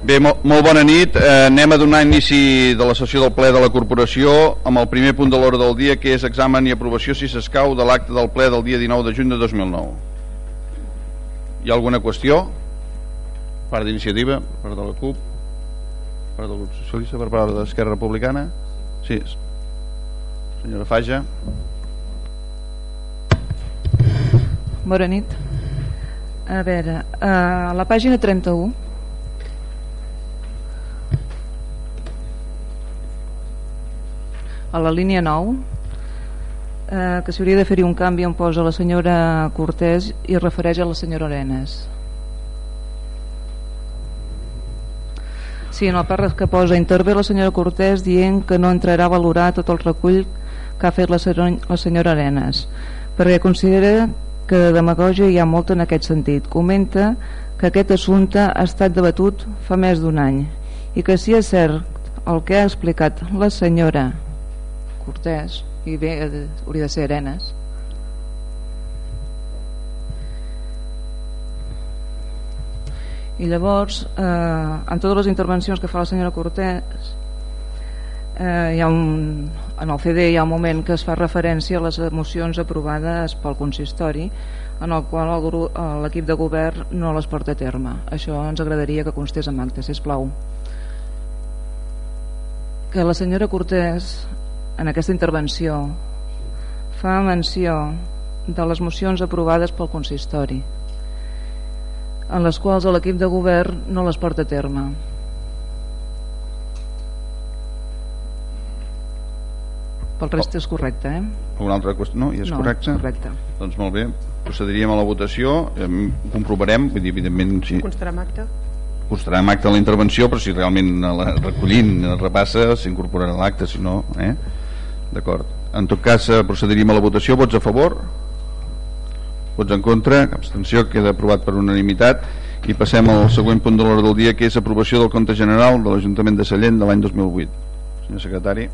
Bé, molt, molt bona nit. Eh, anem a donar inici de la sessió del ple de la corporació amb el primer punt de l'hora del dia, que és examen i aprovació, si s'escau, de l'acte del ple del dia 19 de juny de 2009. Hi ha alguna qüestió? Part d'iniciativa, part de la CUP, part del grup socialista, per part d'Esquerra Republicana? Sí. Senyora Faja. Bona nit. A veure, a la pàgina 31 a la línia 9 eh, que s'hauria de fer-hi un canvi on posa la senyora Cortés i refereix a la senyora Arenas Sí, en el pàrraf que posa intervé la senyora Cortés dient que no entrarà a valorar tot el recull que ha fet la, senyora Arenas perquè considera que de demagogia hi ha molta en aquest sentit. Comenta que aquest assumpte ha estat debatut fa més d'un any i que si és cert el que ha explicat la senyora Cortés i bé, hauria de ser Arenas. I llavors eh, en totes les intervencions que fa la senyora Cortés eh, hi ha un, en el CD hi ha un moment que es fa referència a les mocions aprovades pel consistori en el qual l'equip de govern no les porta a terme. Això ens agradaria que constés en acte, sisplau. Que la senyora Cortés en aquesta intervenció fa menció de les mocions aprovades pel consistori en les quals l'equip de govern no les porta a terme pel rest és correcte eh? alguna altra qüestió? no? I és no, correcte? correcte doncs molt bé, procediríem a la votació comprovarem, vull dir, evidentment si... constarà en acte constarà en acte la intervenció però si realment la recollint repassa s'incorporarà a l'acte si no eh? D'acord. En tot cas, eh, procediríem a la votació. Vots a favor? Vots en contra? Abstenció? Queda aprovat per unanimitat. I passem al següent punt de l'hora del dia, que és aprovació del compte general de l'Ajuntament de Sallent de l'any 2008. Senyor secretari.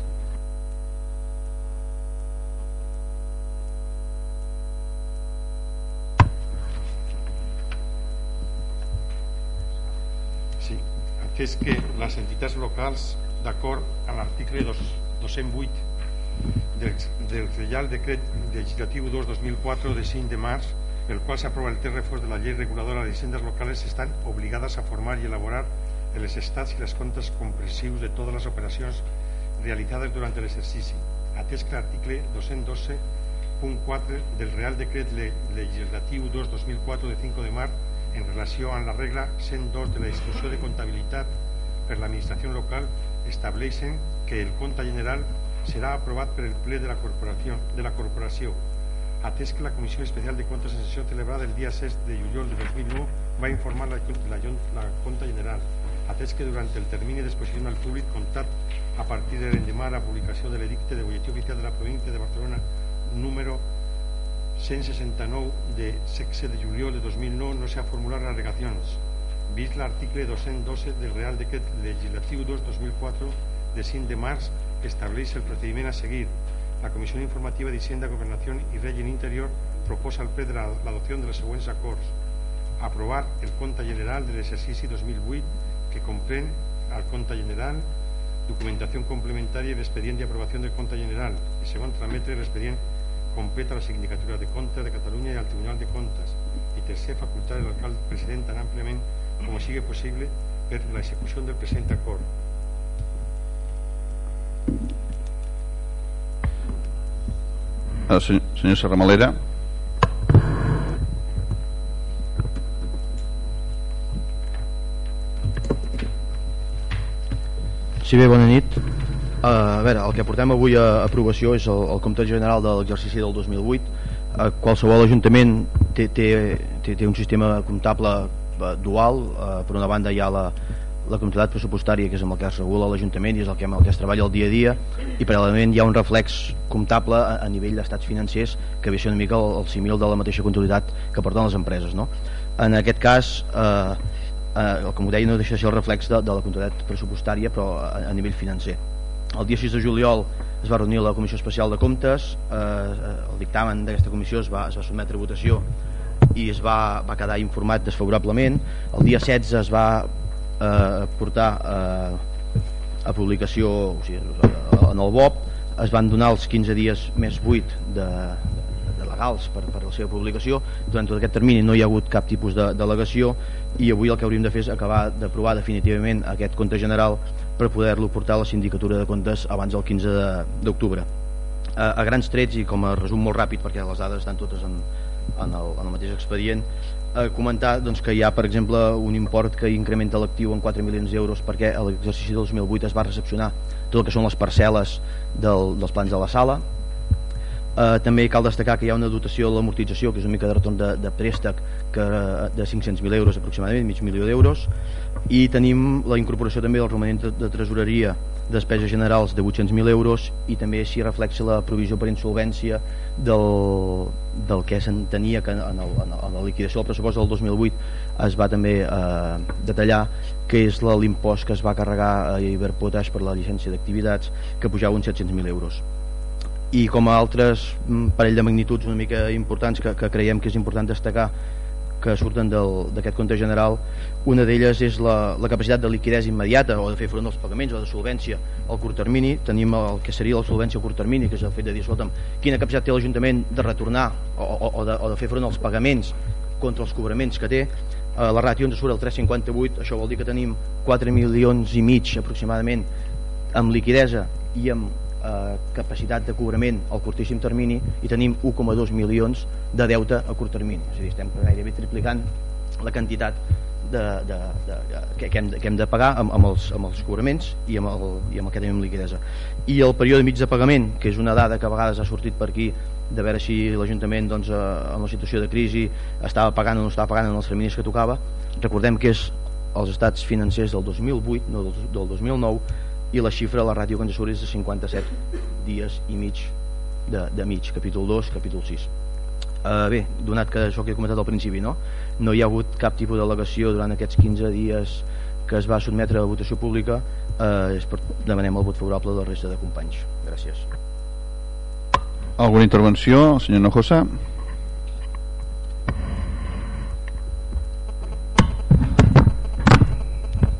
Sí, atès que les entitats locals, d'acord amb l'article 208 del, del Reial Decret Legislativo 2-2004 de 5 de març, el cual se aprueba el text reforç de la llei reguladora de hisendas locales, estan obligades a formar i elaborar els estats i les comptes comprensius de totes les operacions realitzades durant l'exercici, atès que l'article 212.4 del Real Decret Legislatiu 2-2004 de 5 de març en relació amb la regla 102 de la institució de comptabilitat per l'administració local estableixen que el compte general serà aprovat per el ple de la corporació, de la corporació atès que la Comissió Especial de Comptes en sessió celebrada el dia 6 de juliol de 2009 va informar la, la, la Compta General. Atès que durant el termini d'exposició al públic comptat a partir de l'endemà la publicació de l'edicte de bolletí oficial de la província de Barcelona número 169 de 16 de juliol de 2009 no s'ha formulat al·legacions vist l'article 212 del Real Decret Legislatiu 2 2004 de 5 de març estableix el procediment a seguir. La Comissió Informativa d'Hisenda, Governació i Règim Interior proposa al ple de l'adopció de les següents acords. Aprovar el compte general de l'exercici 2008 que comprèn el compte general, documentació complementària i l'expedient d'aprovació del compte general i segon, trametre l'expedient complet a la Sindicatura de Comptes de Catalunya i al Tribunal de Comptes i tercer, facultar l'alcalde president tan àmpliament com sigui possible per l'execució del present acord Ah, senyor, senyor Serramalera. Sí, bé, bona nit. Uh, a veure, el que portem avui a aprovació és el, el compte general de l'exercici del 2008. Uh, qualsevol ajuntament té, té, té, té un sistema comptable uh, dual. Uh, per una banda hi ha la, la comptabilitat pressupostària que és amb el que es regula l'Ajuntament i és el que, amb el que es treballa el dia a dia i paral·lelament hi ha un reflex comptable a, a nivell d'estats financers que ve ser una mica el, el simil de la mateixa comptabilitat que porten les empreses no? en aquest cas eh, eh, com ho deia no deixa de ser el reflex de, de la comptabilitat pressupostària però a, a nivell financer el dia 6 de juliol es va reunir la Comissió Especial de Comptes eh, eh el dictamen d'aquesta comissió es va, es va sotmetre a votació i es va, va quedar informat desfavorablement el dia 16 es va eh, portar eh, a publicació o sigui, en el BOP es van donar els 15 dies més 8 de, de legals per, per la seva publicació. Durant tot aquest termini no hi ha hagut cap tipus de delegació i avui el que hauríem de fer és acabar d'aprovar definitivament aquest compte general per poder-lo portar a la sindicatura de comptes abans del 15 d'octubre. A, a grans trets i com a resum molt ràpid perquè les dades estan totes en, en, el, en el mateix expedient eh, comentar doncs, que hi ha per exemple un import que incrementa l'actiu en 4 milions d'euros perquè a l'exercici del 2008 es va recepcionar tot el que són les parcel·les del, dels plans de la sala. Eh, també cal destacar que hi ha una dotació de l'amortització que és una mica de retorn de, de préstec que, de 500.000 euros aproximadament, mig milió d'euros. I tenim la incorporació també del romanent de, de tresoreria despeses generals de 800.000 euros i també s'hi reflexa la provisió per insolvència del, del que s'entenia que en, el, en, la liquidació del pressupost del 2008 es va també eh, detallar que és l'impost que es va carregar a Iberpotash per la llicència d'activitats que pujava uns 700.000 euros. I com a altres mm, parell de magnituds una mica importants que, que creiem que és important destacar que surten d'aquest compte general una d'elles és la, la capacitat de liquidesa immediata o de fer front als pagaments o de solvència al curt termini. Tenim el que seria la solvència al curt termini que és el fet de dir, escolta'm, quina capacitat té l'Ajuntament de retornar o, o, o, de, o de fer front als pagaments contra els cobraments que té? Eh, la ràtio ens surt el 358 això vol dir que tenim 4 milions i mig aproximadament amb liquidesa i amb eh, capacitat de cobrament al curtíssim termini i tenim 1,2 milions de deute a curt termini. És a dir, estem gairebé triplicant la quantitat de, de, de, de, que, que, hem que hem de pagar amb, amb, els, amb els cobraments i amb, el, i amb el que tenim liquidesa i el període mig de pagament que és una dada que a vegades ha sortit per aquí de veure si l'Ajuntament doncs, eh, en la situació de crisi estava pagant o no estava pagant en els terminis que tocava recordem que és els estats financers del 2008 no del, del 2009 i la xifra de la ràtio que ens surt és de 57 dies i mig de, de mig, capítol 2, capítol 6 uh, eh, bé, donat que això que he comentat al principi no? no hi ha hagut cap tipus d'al·legació durant aquests 15 dies que es va sotmetre a votació pública eh, és per, demanem el vot favorable de la resta de companys gràcies alguna intervenció, senyor Nojosa?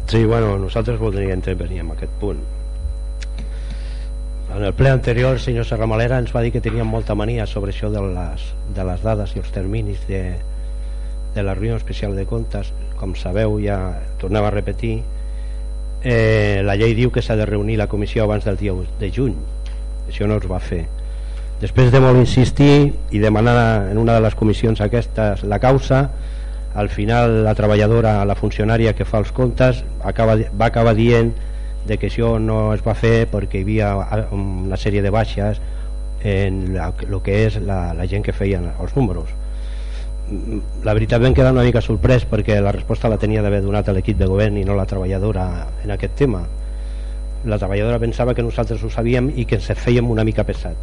Sí, bueno, nosaltres voldríem intervenir en aquest punt. En el ple anterior el senyor Serramalera ens va dir que teníem molta mania sobre això de les, de les dades i els terminis de, de la reunió especial de comptes. Com sabeu, ja tornava a repetir, eh, la llei diu que s'ha de reunir la comissió abans del dia de juny. Això no es va fer. Després de molt insistir i demanar en una de les comissions aquestes la causa, al final la treballadora, la funcionària que fa els comptes acaba, va acabar dient de que això no es va fer perquè hi havia una sèrie de baixes en el que és la, la gent que feien els números. La veritat vam quedar una mica sorprès perquè la resposta la tenia d'haver donat a l'equip de govern i no la treballadora en aquest tema. La treballadora pensava que nosaltres ho sabíem i que ens fèiem una mica pesat.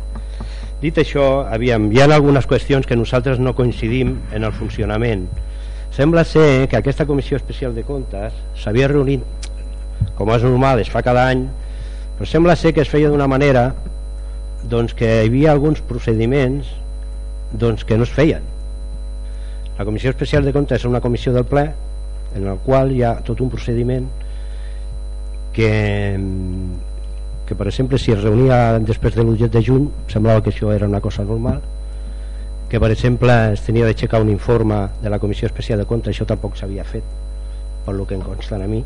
Dit això, aviam, hi ha algunes qüestions que nosaltres no coincidim en el funcionament Sembla ser que aquesta comissió especial de comptes s'havia reunit, com és normal, es fa cada any, però sembla ser que es feia d'una manera doncs, que hi havia alguns procediments doncs, que no es feien. La comissió especial de comptes és una comissió del ple en el qual hi ha tot un procediment que, que per exemple si es reunia després de l'1 de juny semblava que això era una cosa normal que per exemple es tenia d'aixecar un informe de la Comissió Especial de Comptes això tampoc s'havia fet per lo que em consta a mi.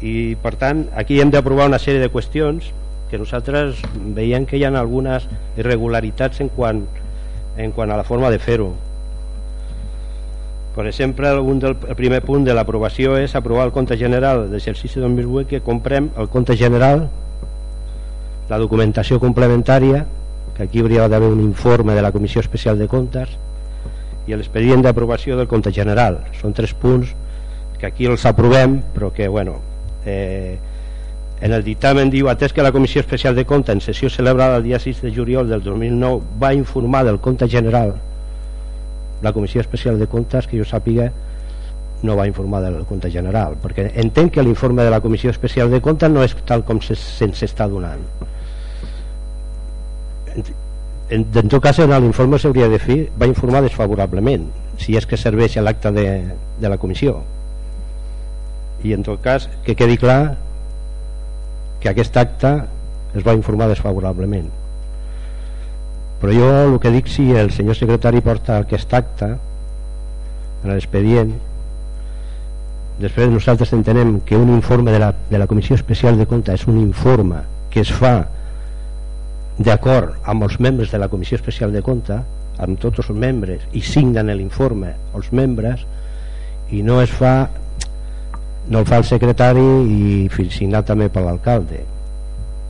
I per tant aquí hem d'aprovar una sèrie de qüestions que nosaltres veiem que hi ha algunes irregularitats en quant, en quant a la forma de fer-ho. Per exemple un del, el primer punt de l'aprovació és aprovar el compte general d'exercici 2008 que comprem el compte general la documentació complementària que aquí hauria d'haver un informe de la Comissió Especial de Comptes i l'expedient d'aprovació del compte general. Són tres punts que aquí els aprovem però que bueno eh, en el dictamen diu atès que la Comissió Especial de Comptes en sessió celebrada el dia 6 de juliol del 2009 va informar del compte general la Comissió Especial de Comptes que jo sàpiga no va informar del compte general perquè entenc que l'informe de la Comissió Especial de Comptes no és tal com se'ns se, està donant en, en tot cas en l'informe s'hauria de fer va informar desfavorablement si és que serveix l'acte de, de la comissió. I en tot cas que quedi clar que aquest acte es va informar desfavorablement. Però jo el que dic si el senyor secretari porta aquest acte en l'expedient després nosaltres entenem que un informe de la, de la Comissió Especial de Compte és un informe que es fa d'acord amb els membres de la Comissió Especial de Compte amb tots els membres i signen l'informe els membres i no es fa no el fa el secretari i signat també per l'alcalde.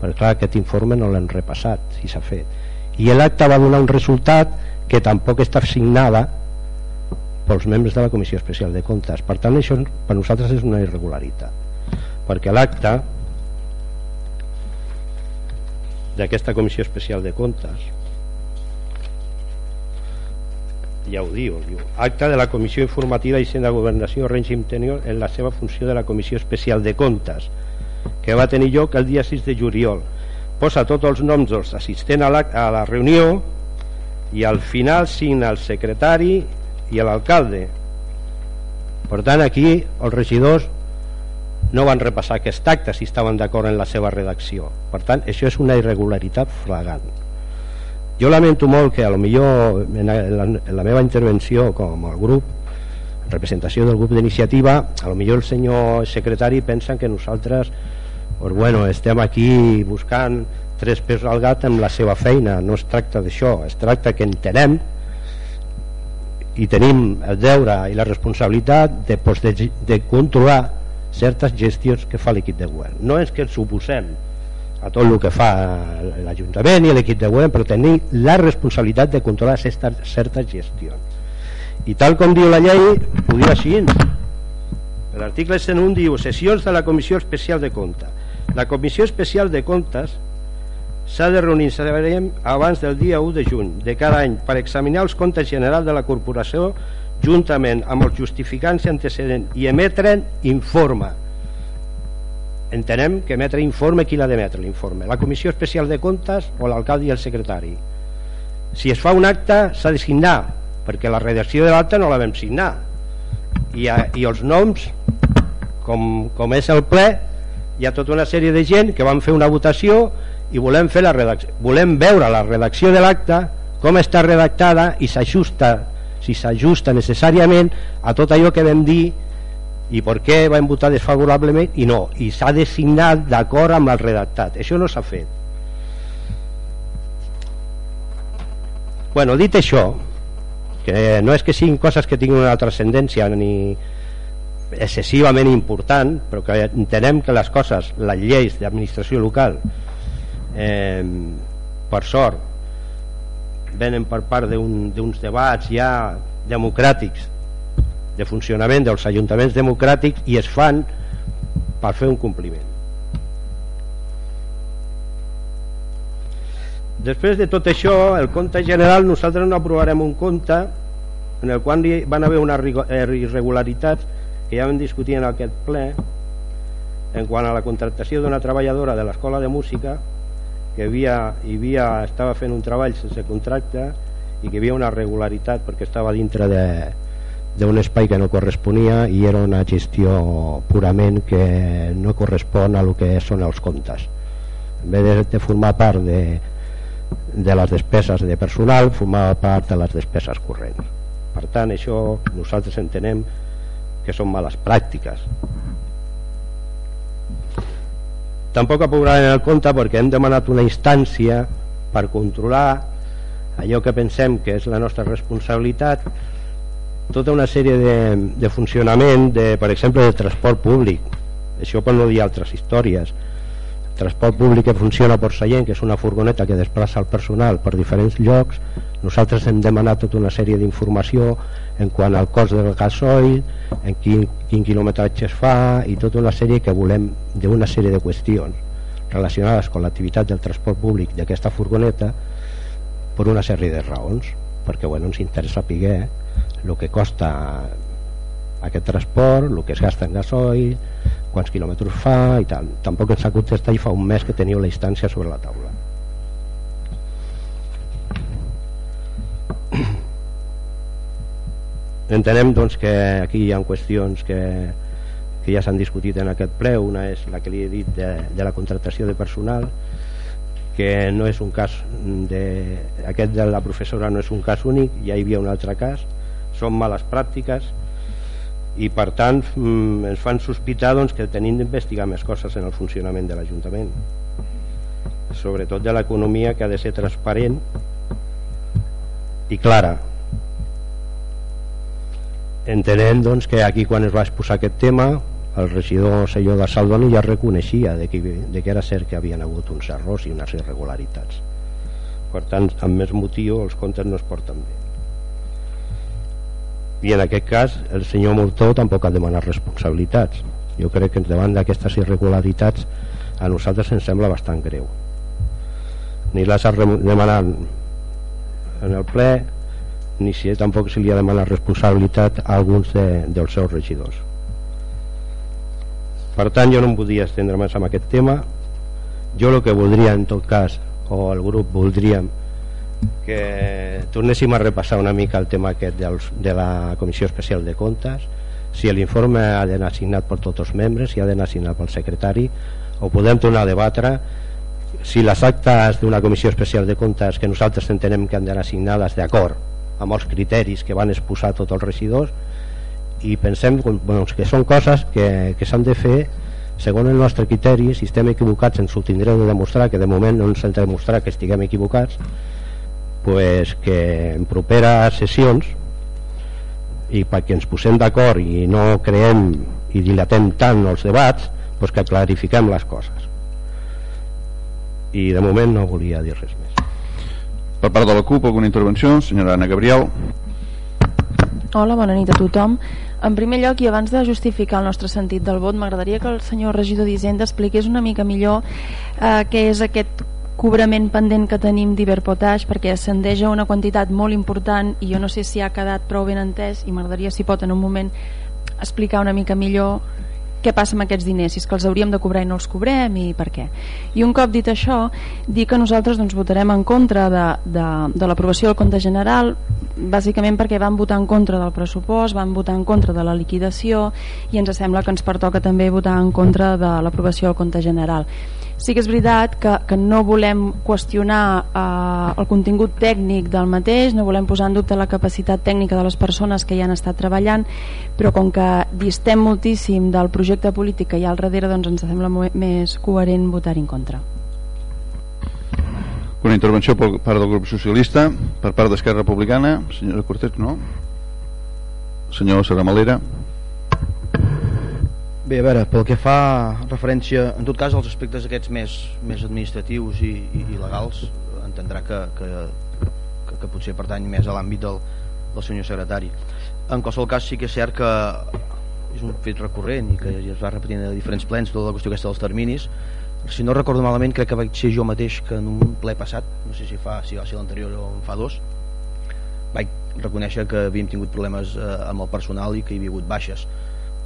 Perquè clar aquest informe no l'han repassat si s'ha fet. I l'acte va donar un resultat que tampoc està signada pels membres de la Comissió Especial de Comptes. Per tant això per nosaltres és una irregularitat perquè l'acte d'aquesta Comissió Especial de Comptes ja ho diu, diu acte de la Comissió Informativa d'Hisenda Governació Règim Tenio en la seva funció de la Comissió Especial de Comptes que va tenir lloc el dia 6 de juliol. Posa tots els noms dels assistents a la, a la reunió i al final signa el secretari i l'alcalde. Per tant aquí els regidors no van repassar aquest acte si estaven d'acord en la seva redacció. Per tant això és una irregularitat flagant jo lamento molt que a lo millor en la, en la meva intervenció com a grup en representació del grup d'iniciativa a lo millor el senyor secretari pensa que nosaltres pues bueno, estem aquí buscant tres pesos al gat amb la seva feina. No es tracta d'això, es tracta que entenem i tenim el deure i la responsabilitat de, pues, de, de controlar certes gestions que fa l'equip de govern. No és que ens oposem a tot el que fa l'Ajuntament i l'equip de govern però tenir la responsabilitat de controlar certes, certes gestions. I tal com diu la llei ho diu així. L'article 101 diu sessions de la Comissió Especial de Compte la Comissió Especial de Comptes s'ha de reunir abans del dia 1 de juny de cada any per examinar els comptes generals de la corporació juntament amb els justificants antecedents i emetre'n informe entenem que emetre informe qui l'ha d'emetre l'informe? La comissió especial de comptes o l'alcalde i el secretari? Si es fa un acte s'ha de signar perquè la redacció de l'acte no la vam signar. I, i els noms com, com és el ple hi ha tota una sèrie de gent que van fer una votació i volem fer la redacció volem veure la redacció de l'acte com està redactada i s'ajusta si s'ajusta necessàriament a tot allò que vam dir i per què vam votar desfavorablement i no, i s'ha designat d'acord amb el redactat. Això no s'ha fet. Bueno, dit això que no és que siguin coses que tinguin una transcendència ni excessivament important però que entenem que les coses les lleis d'administració local eh, per sort venen per part d'uns un, debats ja democràtics de funcionament dels ajuntaments democràtics i es fan per fer un compliment. Després de tot això el compte general nosaltres no aprovarem un compte en el qual van haver una eh, irregularitats que ja vam discutir en aquest ple en quant a la contractació d'una treballadora de l'escola de música que havia, havia, estava fent un treball sense contracte i que hi havia una regularitat perquè estava dintre de, d'un espai que no corresponia i era una gestió purament que no correspon a lo que són els comptes. En vez de, de formar part de, de les despeses de personal formava part de les despeses corrents. Per tant això nosaltres entenem que són males pràctiques tampoc aprovarem el compte perquè hem demanat una instància per controlar allò que pensem que és la nostra responsabilitat tota una sèrie de, de funcionament de, per exemple de transport públic. Això per no dir altres històries transport públic que funciona per Sallent que és una furgoneta que desplaça el personal per diferents llocs. Nosaltres hem demanat tota una sèrie d'informació en quant al cost del gasoil en quin, quin quilometratge es fa i tota una sèrie que volem d'una sèrie de qüestions relacionades amb l'activitat del transport públic d'aquesta furgoneta per una sèrie de raons perquè bueno, ens interessa saber el que costa aquest transport, el que es gasta en gasoil, quants quilòmetres fa i tal. Tampoc ens ha contestat i fa un mes que teniu la instància sobre la taula. Entenem doncs, que aquí hi ha qüestions que, que ja s'han discutit en aquest ple una és la que li he dit de, de la contractació de personal que no és un cas de, aquest de la professora no és un cas únic ja hi havia un altre cas són males pràctiques i per tant mm, ens fan sospitar doncs, que tenim d'investigar més coses en el funcionament de l'Ajuntament. Sobretot de l'economia que ha de ser transparent i clara. Entenent doncs, que aquí quan es va exposar aquest tema el regidor senyor de Saldoni ja reconeixia de que, de que era cert que havien hagut uns errors i unes irregularitats. Per tant amb més motiu els comptes no es porten bé i en aquest cas el senyor Mortó tampoc ha demanat responsabilitats. Jo crec que davant d'aquestes irregularitats a nosaltres ens sembla bastant greu. Ni les ha demanat en el ple ni si tampoc se li ha demanat responsabilitat a alguns de, dels seus regidors. Per tant jo no em podria estendre més amb aquest tema. Jo el que voldria en tot cas o el grup voldríem que tornéssim a repassar una mica el tema aquest dels, de la Comissió Especial de Comptes. Si l'informe ha d'anar assignat per tots els membres si ha d'anar assignat pel secretari o podem tornar a debatre. Si les actes d'una Comissió Especial de Comptes que nosaltres entenem que han d'anar assignades d'acord amb els criteris que van exposar tots els regidors i pensem bueno, que són coses que, que s'han de fer segons el nostre criteri, si estem equivocats ens ho tindreu de demostrar, que de moment no ens hem de demostrar que estiguem equivocats pues, que en properes sessions i perquè ens posem d'acord i no creem i dilatem tant els debats pues que clarifiquem les coses i de moment no volia dir res més per part de la CUP alguna intervenció? senyora Anna Gabriel Hola, bona nit a tothom. En primer lloc, i abans de justificar el nostre sentit del vot, m'agradaria que el senyor regidor d'Hisenda expliqués una mica millor eh, què és aquest cobrament pendent que tenim d'Iberpotash perquè ascendeix a una quantitat molt important i jo no sé si ha quedat prou ben entès i m'agradaria si pot en un moment explicar una mica millor què passa amb aquests diners, si és que els hauríem de cobrar i no els cobrem i per què. I un cop dit això, dir que nosaltres doncs, votarem en contra de, de, de l'aprovació del compte general, bàsicament perquè van votar en contra del pressupost, van votar en contra de la liquidació i ens sembla que ens pertoca també votar en contra de l'aprovació del compte general sí que és veritat que, que no volem qüestionar eh, el contingut tècnic del mateix, no volem posar en dubte la capacitat tècnica de les persones que hi han estat treballant, però com que distem moltíssim del projecte polític que hi ha al darrere, doncs ens sembla més coherent votar en contra. Una intervenció per part del grup socialista, per part d'Esquerra Republicana, senyora Cortés, no? Senyor Saramalera. Bé, a veure, pel que fa referència, en tot cas, als aspectes aquests més, més administratius i, i, i legals, entendrà que, que, que, que potser pertany més a l'àmbit del, del senyor secretari. En qualsevol cas, sí que és cert que és un fet recurrent i que ja es va repetint a diferents plens tota la qüestió aquesta dels terminis. Si no recordo malament, crec que vaig ser jo mateix que en un ple passat, no sé si fa si va ser l'anterior o en fa dos, vaig reconèixer que havíem tingut problemes eh, amb el personal i que hi havia hagut baixes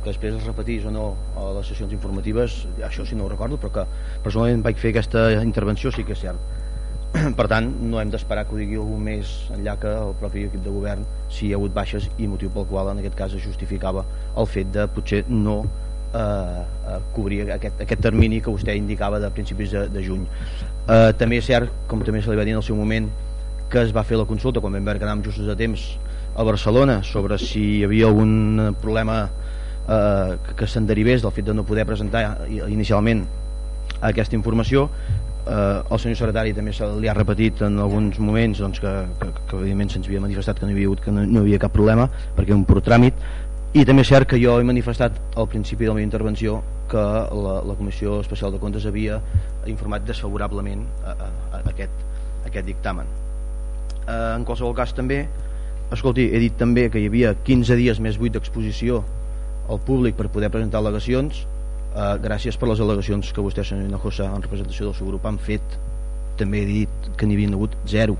que després es repetís o no a les sessions informatives, això sí no ho recordo, però que personalment vaig fer aquesta intervenció sí que és cert. Per tant, no hem d'esperar que ho digui algú més enllà que el propi equip de govern si hi ha hagut baixes i motiu pel qual en aquest cas es justificava el fet de potser no eh, eh, cobrir aquest, aquest termini que vostè indicava de principis de, de juny. Eh, també és cert, com també se li va dir en el seu moment, que es va fer la consulta quan vam veure que anàvem justos a temps a Barcelona sobre si hi havia algun problema eh, que se'n derivés del fet de no poder presentar inicialment aquesta informació eh, el senyor secretari també se li ha repetit en alguns moments doncs, que, que, que evidentment se'ns havia manifestat que no hi havia, que no, no hi havia cap problema perquè un pur tràmit. I també és cert que jo he manifestat al principi de la meva intervenció que la, la Comissió Especial de Comptes havia informat desfavorablement a, a, a aquest, a aquest dictamen. Eh, en qualsevol cas també escolti, he dit també que hi havia 15 dies més 8 d'exposició al públic per poder presentar al·legacions. Eh, gràcies per les al·legacions que vostè senyor Hinojosa en representació del seu grup han fet. També he dit que n'hi havia hagut zero.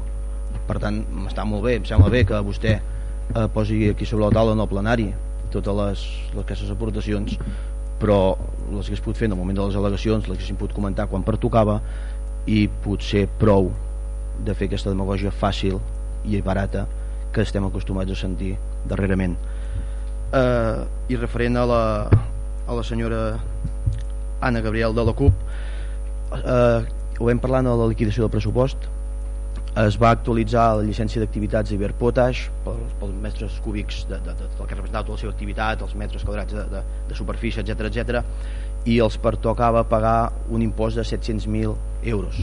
Per tant m'està molt bé, em sembla bé que vostè eh, posi aquí sobre la taula en el plenari totes les, les aquestes aportacions però les hagués pogut fer en el moment de les al·legacions les haguéssim pogut comentar quan pertocava i potser prou de fer aquesta demagogia fàcil i barata que estem acostumats a sentir darrerament eh, i referent a la, a la senyora Anna Gabriel de la CUP eh, ho vam parlar de la liquidació del pressupost es va actualitzar la llicència d'activitats d'Iberpotash pels, pels metres cúbics de, de, de, del que representava tota la seva activitat, els metres quadrats de, de, de superfície, etc etc i els pertocava pagar un impost de 700.000 euros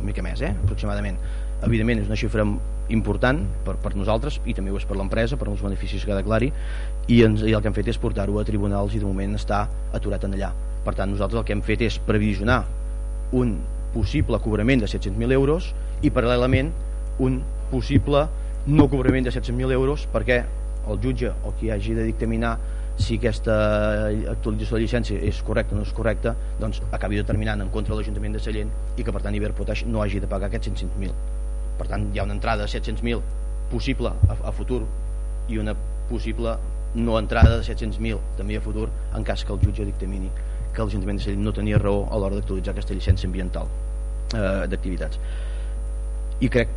una mica més, eh? aproximadament evidentment és una xifra important per, per nosaltres i també ho és per l'empresa per els beneficis que declari i, ens, i el que hem fet és portar-ho a tribunals i de moment està aturat en allà. Per tant nosaltres el que hem fet és previsionar un possible cobrament de 700.000 euros i paral·lelament un possible no cobrament de 700.000 euros perquè el jutge o qui hagi de dictaminar si aquesta actualització de llicència és correcta o no és correcta doncs acabi determinant en contra de l'Ajuntament de Sallent i que per tant Iberpotash no hagi de pagar aquests 700.000 per tant hi ha una entrada de 700.000 possible a, a futur i una possible no entrada de 700.000 també a futur en cas que el jutge dictamini que l'Ajuntament de Sallent no tenia raó a l'hora d'actualitzar aquesta llicència ambiental eh, d'activitats i crec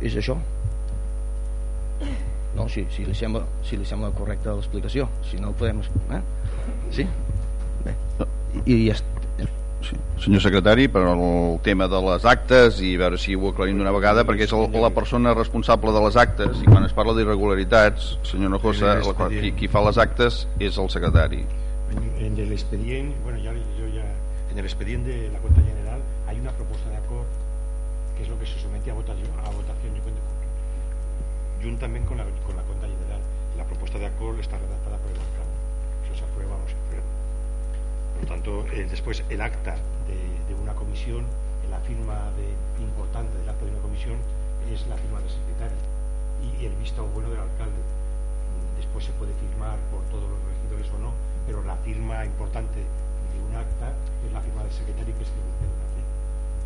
és això no, si, si, li sembla, si li sembla correcta l'explicació si no el podem... Eh? sí? Bé. I, ja Sí. Senyor secretari, per el tema de les actes i veure si ho aclarim d'una vegada perquè és el, la persona responsable de les actes i quan es parla d'irregularitats, senyor Nojosa, qui, qui fa les actes és el secretari. En, en el expedient, bueno, ya, yo ya, en el expediente de la cuenta general hay una propuesta de acuerdo que es lo que se somete a votación, a votación cuenta juntamente con la, con la cuenta general. La propuesta de está redactada Por tanto, eh, después el acta de, una comisión, la firma de, importante del acta de una comisión es la firma del secretario y, el visto bueno del alcalde. Después se puede firmar por todos los regidores o no, pero la firma importante de un acta es la firma del secretario que es el que.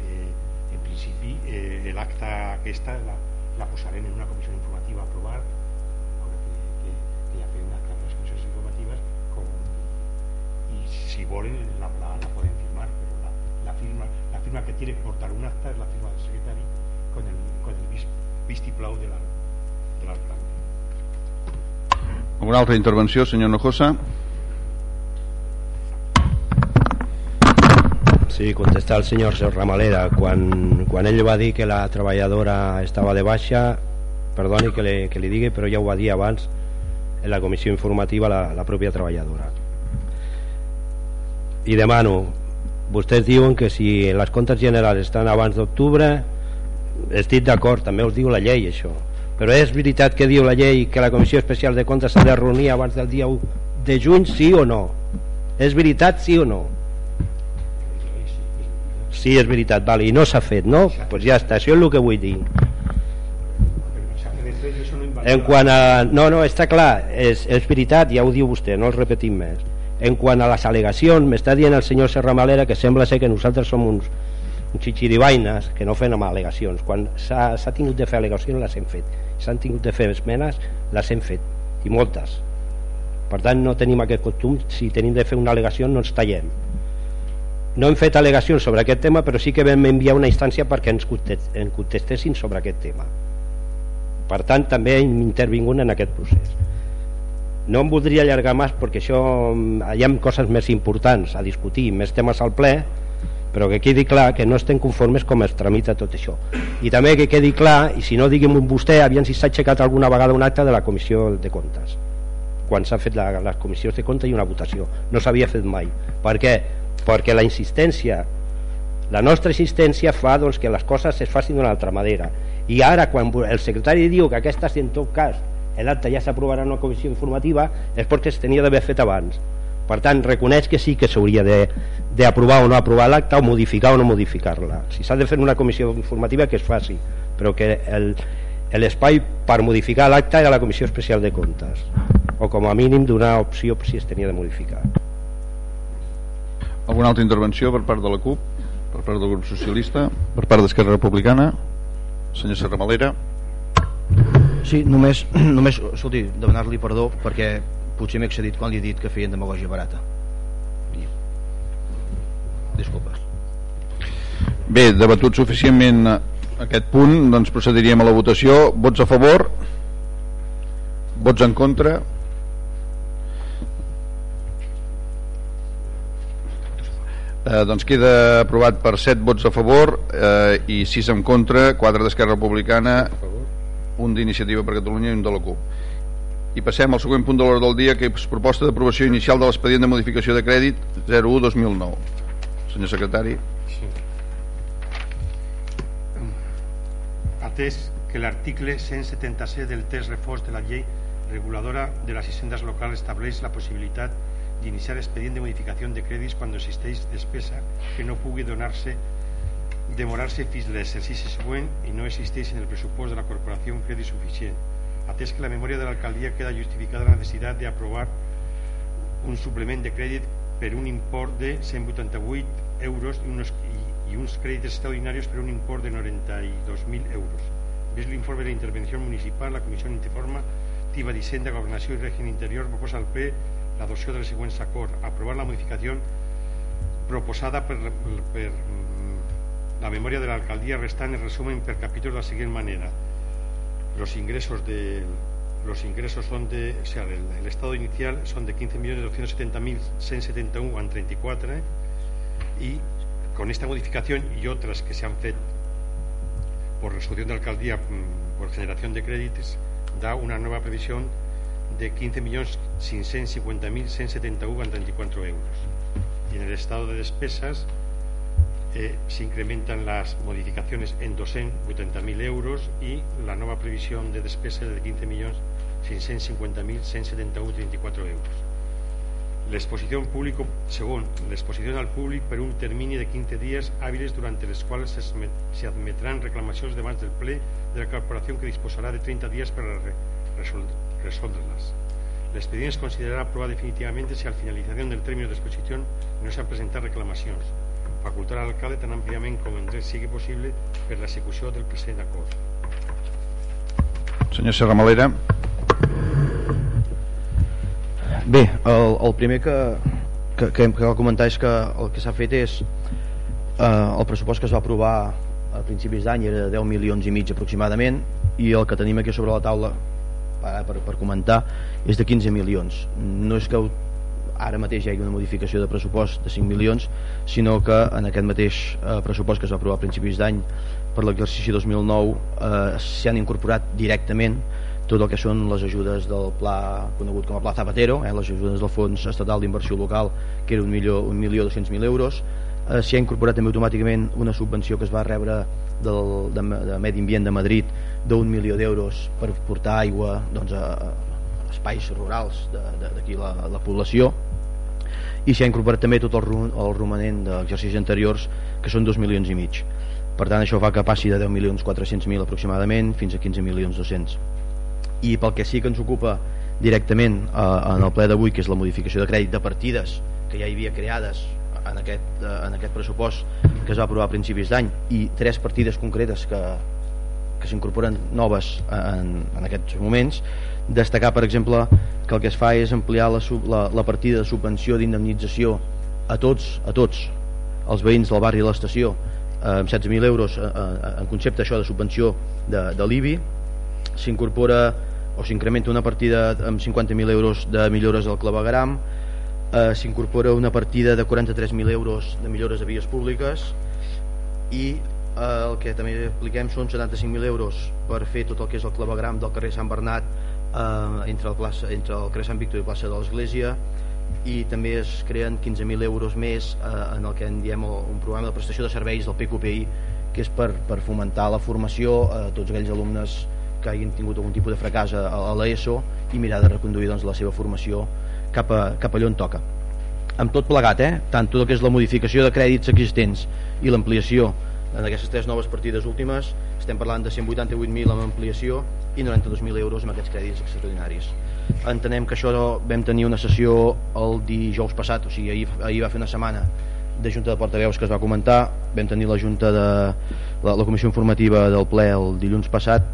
Eh, en principi, eh, el acta aquesta la, la posarem en una comissió informativa a aprovar si volen la, la, la poden firmar però la, la, firma, la firma que tiene que portar un acta es la firma del secretari con el, con el vis, vistiplau de l'alcalde Alguna altra intervenció, senyor Nojosa? Sí, contestar al senyor Ramalera quan, quan ell va dir que la treballadora estava de baixa perdoni que li, que li digui però ja ho va dir abans en la comissió informativa la, la pròpia treballadora i demano vostès diuen que si les comptes generals estan abans d'octubre estic d'acord, també us diu la llei això però és veritat que diu la llei que la comissió especial de comptes s'ha de reunir abans del dia 1 de juny, sí o no és veritat, sí o no Sí, és veritat, vale. i no s'ha fet, no? Doncs pues ja està, això és el que vull dir. En quant a... No, no, està clar, és, és veritat, ja ho diu vostè, no el repetim més. En quant a les al·legacions, m'està dient el senyor Serramalera que sembla ser que nosaltres som uns, uns xixirivaines que no fem amb al·legacions. Quan s'ha tingut de fer al·legacions les hem fet. S'han tingut de fer esmenes, les hem fet. I moltes. Per tant, no tenim aquest costum, si tenim de fer una al·legació no ens tallem no hem fet al·legacions sobre aquest tema però sí que vam enviar una instància perquè ens contestessin sobre aquest tema per tant també hem intervingut en aquest procés no em voldria allargar més perquè això hi ha coses més importants a discutir, més temes al ple però que quedi clar que no estem conformes com es tramita tot això. I també que quedi clar, i si no digui'm vostè aviam si s'ha aixecat alguna vegada un acte de la comissió de comptes. Quan s'ha fet la, les comissions de compte i una votació. No s'havia fet mai. Per què? perquè la insistència la nostra insistència fa doncs, que les coses es facin d'una altra manera. I ara quan el secretari diu que aquesta en tot cas l'acte ja s'aprovarà en una comissió informativa és perquè es tenia d'haver fet abans. Per tant reconeix que sí que s'hauria d'aprovar o no aprovar l'acte o modificar o no modificar-la. Si s'ha de fer una comissió informativa que es faci però que l'espai per modificar l'acte era la comissió especial de comptes o com a mínim donar opció si es tenia de modificar. Alguna altra intervenció per part de la CUP per part del grup socialista per part d'Esquerra Republicana? Senyor Serramalera Sí, només, només escolti, demanar-li perdó perquè potser m'he excedit quan li he dit que feien demagògia barata. I... disculpes. Bé, debatut suficientment aquest punt, doncs procediríem a la votació. Vots a favor? Vots en contra? Eh, doncs queda aprovat per 7 vots a favor eh, i 6 en contra, 4 d'Esquerra Republicana, un d'iniciativa per Catalunya i un de la CUP. I passem al següent punt de l'hora del dia, que és proposta d'aprovació inicial de l'expedient de modificació de crèdit 01-2009. Senyor secretari. Sí. Atès que l'article 177 del text reforç de la llei reguladora de las hisendas locals estableix la possibilitat d'iniciar expedient de modificació de crèdits quan existeix despesa que no pugui donar-se demorar-se fins l'exercici següent i no existeix en el pressupost de la corporació un crèdit suficient. Atès que la memòria de l'alcaldia queda justificada la necessitat d'aprovar un suplement de crèdit per un import de 188 euros i, unos, i, uns crèdits extraordinaris per un import de 92.000 euros. Vist l'informe de la intervenció municipal, la Comissió Informativa d'Hisenda, Governació i Règim Interior proposa al ple l'adopció dels següents acords. Aprovar la modificació proposada per, per la memòria de l'alcaldia restant en resumen per capítols de la següent manera. Los ingresos de los ingresos son de, o sea, el, el estado inicial son de 15.270.171 en 34 y con esta modificación y otras que se han fet por resolución de alcaldía mm, por generación de créditos da una nueva previsión de 15.550.171,34 euros. Y en el estado de despesas eh, se incrementan las modificaciones en 280.000 euros y la nueva previsión de despesa de 15.550.171,34 euros. L'exposició en públic, segon, l'exposició al públic per un termini de 15 dies hàbils durant els quals s'admetran reclamacions davant del ple de la corporació que disposarà de 30 dies per a resoldre-les. L'expedient es considerarà aprovat definitivament si al finalització del termini d'exposició no s'han presentat reclamacions. Facultar a l'alcalde tan àmpliament com en dret sigui possible per l'execució del present acord. Senyor Serra Malera. Bé, el, el primer que, que, que, que cal comentar és que el que s'ha fet és eh, el pressupost que es va aprovar a principis d'any era de 10 milions i mig aproximadament i el que tenim aquí sobre la taula per, per, per comentar és de 15 milions no és que ara mateix hi hagi una modificació de pressupost de 5 milions sinó que en aquest mateix eh, pressupost que es va aprovar a principis d'any per l'exercici 2009 eh, s'hi han incorporat directament tot el que són les ajudes del pla conegut com a Pla Zapatero, eh, les ajudes del Fons Estatal d'Inversió Local, que era un milió, un milió 200.000 euros, eh, s'hi ha incorporat també automàticament una subvenció que es va rebre del, de, de Medi Ambient de Madrid d'un milió d'euros per portar aigua doncs, a espais rurals d'aquí la, la població. I s'hi ha incorporat també tot el, el romanent d'exercicis anteriors que són 2 milions i mig. Per tant això fa que passi de 10 milions 400.000 aproximadament fins a 15 milions 200 i pel que sí que ens ocupa directament eh, en el ple d'avui que és la modificació de crèdit de partides que ja hi havia creades en aquest, eh, en aquest pressupost que es va aprovar a principis d'any i tres partides concretes que, que s'incorporen noves en, en aquests moments destacar per exemple que el que es fa és ampliar la, la, la partida de subvenció d'indemnització a tots a tots els veïns del barri de l'estació eh, amb 16.000 euros eh, eh, en concepte això de subvenció de, de l'IBI s'incorpora o s'incrementa una partida amb 50.000 euros de millores del clavegram eh, s'incorpora una partida de 43.000 euros de millores de vies públiques i eh, el que també apliquem són 75.000 euros per fer tot el que és el clavegram del carrer Sant Bernat eh, entre, el plaça, entre el carrer Sant Víctor i plaça de l'Església i també es creen 15.000 euros més eh, en el que en diem un programa de prestació de serveis del PQPI que és per, per fomentar la formació a tots aquells alumnes que hagin tingut algun tipus de fracàs a, a l'ESO i mirar de reconduir doncs, la seva formació cap, a, cap allò on toca amb tot plegat, eh? tant tot el que és la modificació de crèdits existents i l'ampliació en aquestes tres noves partides últimes estem parlant de 188.000 amb ampliació i 92.000 euros amb aquests crèdits extraordinaris. Entenem que això vam tenir una sessió el dijous passat o sigui ahir, ahir va fer una setmana de Junta de Portaveus que es va comentar. Vam tenir la Junta de la, la Comissió Informativa del ple el dilluns passat.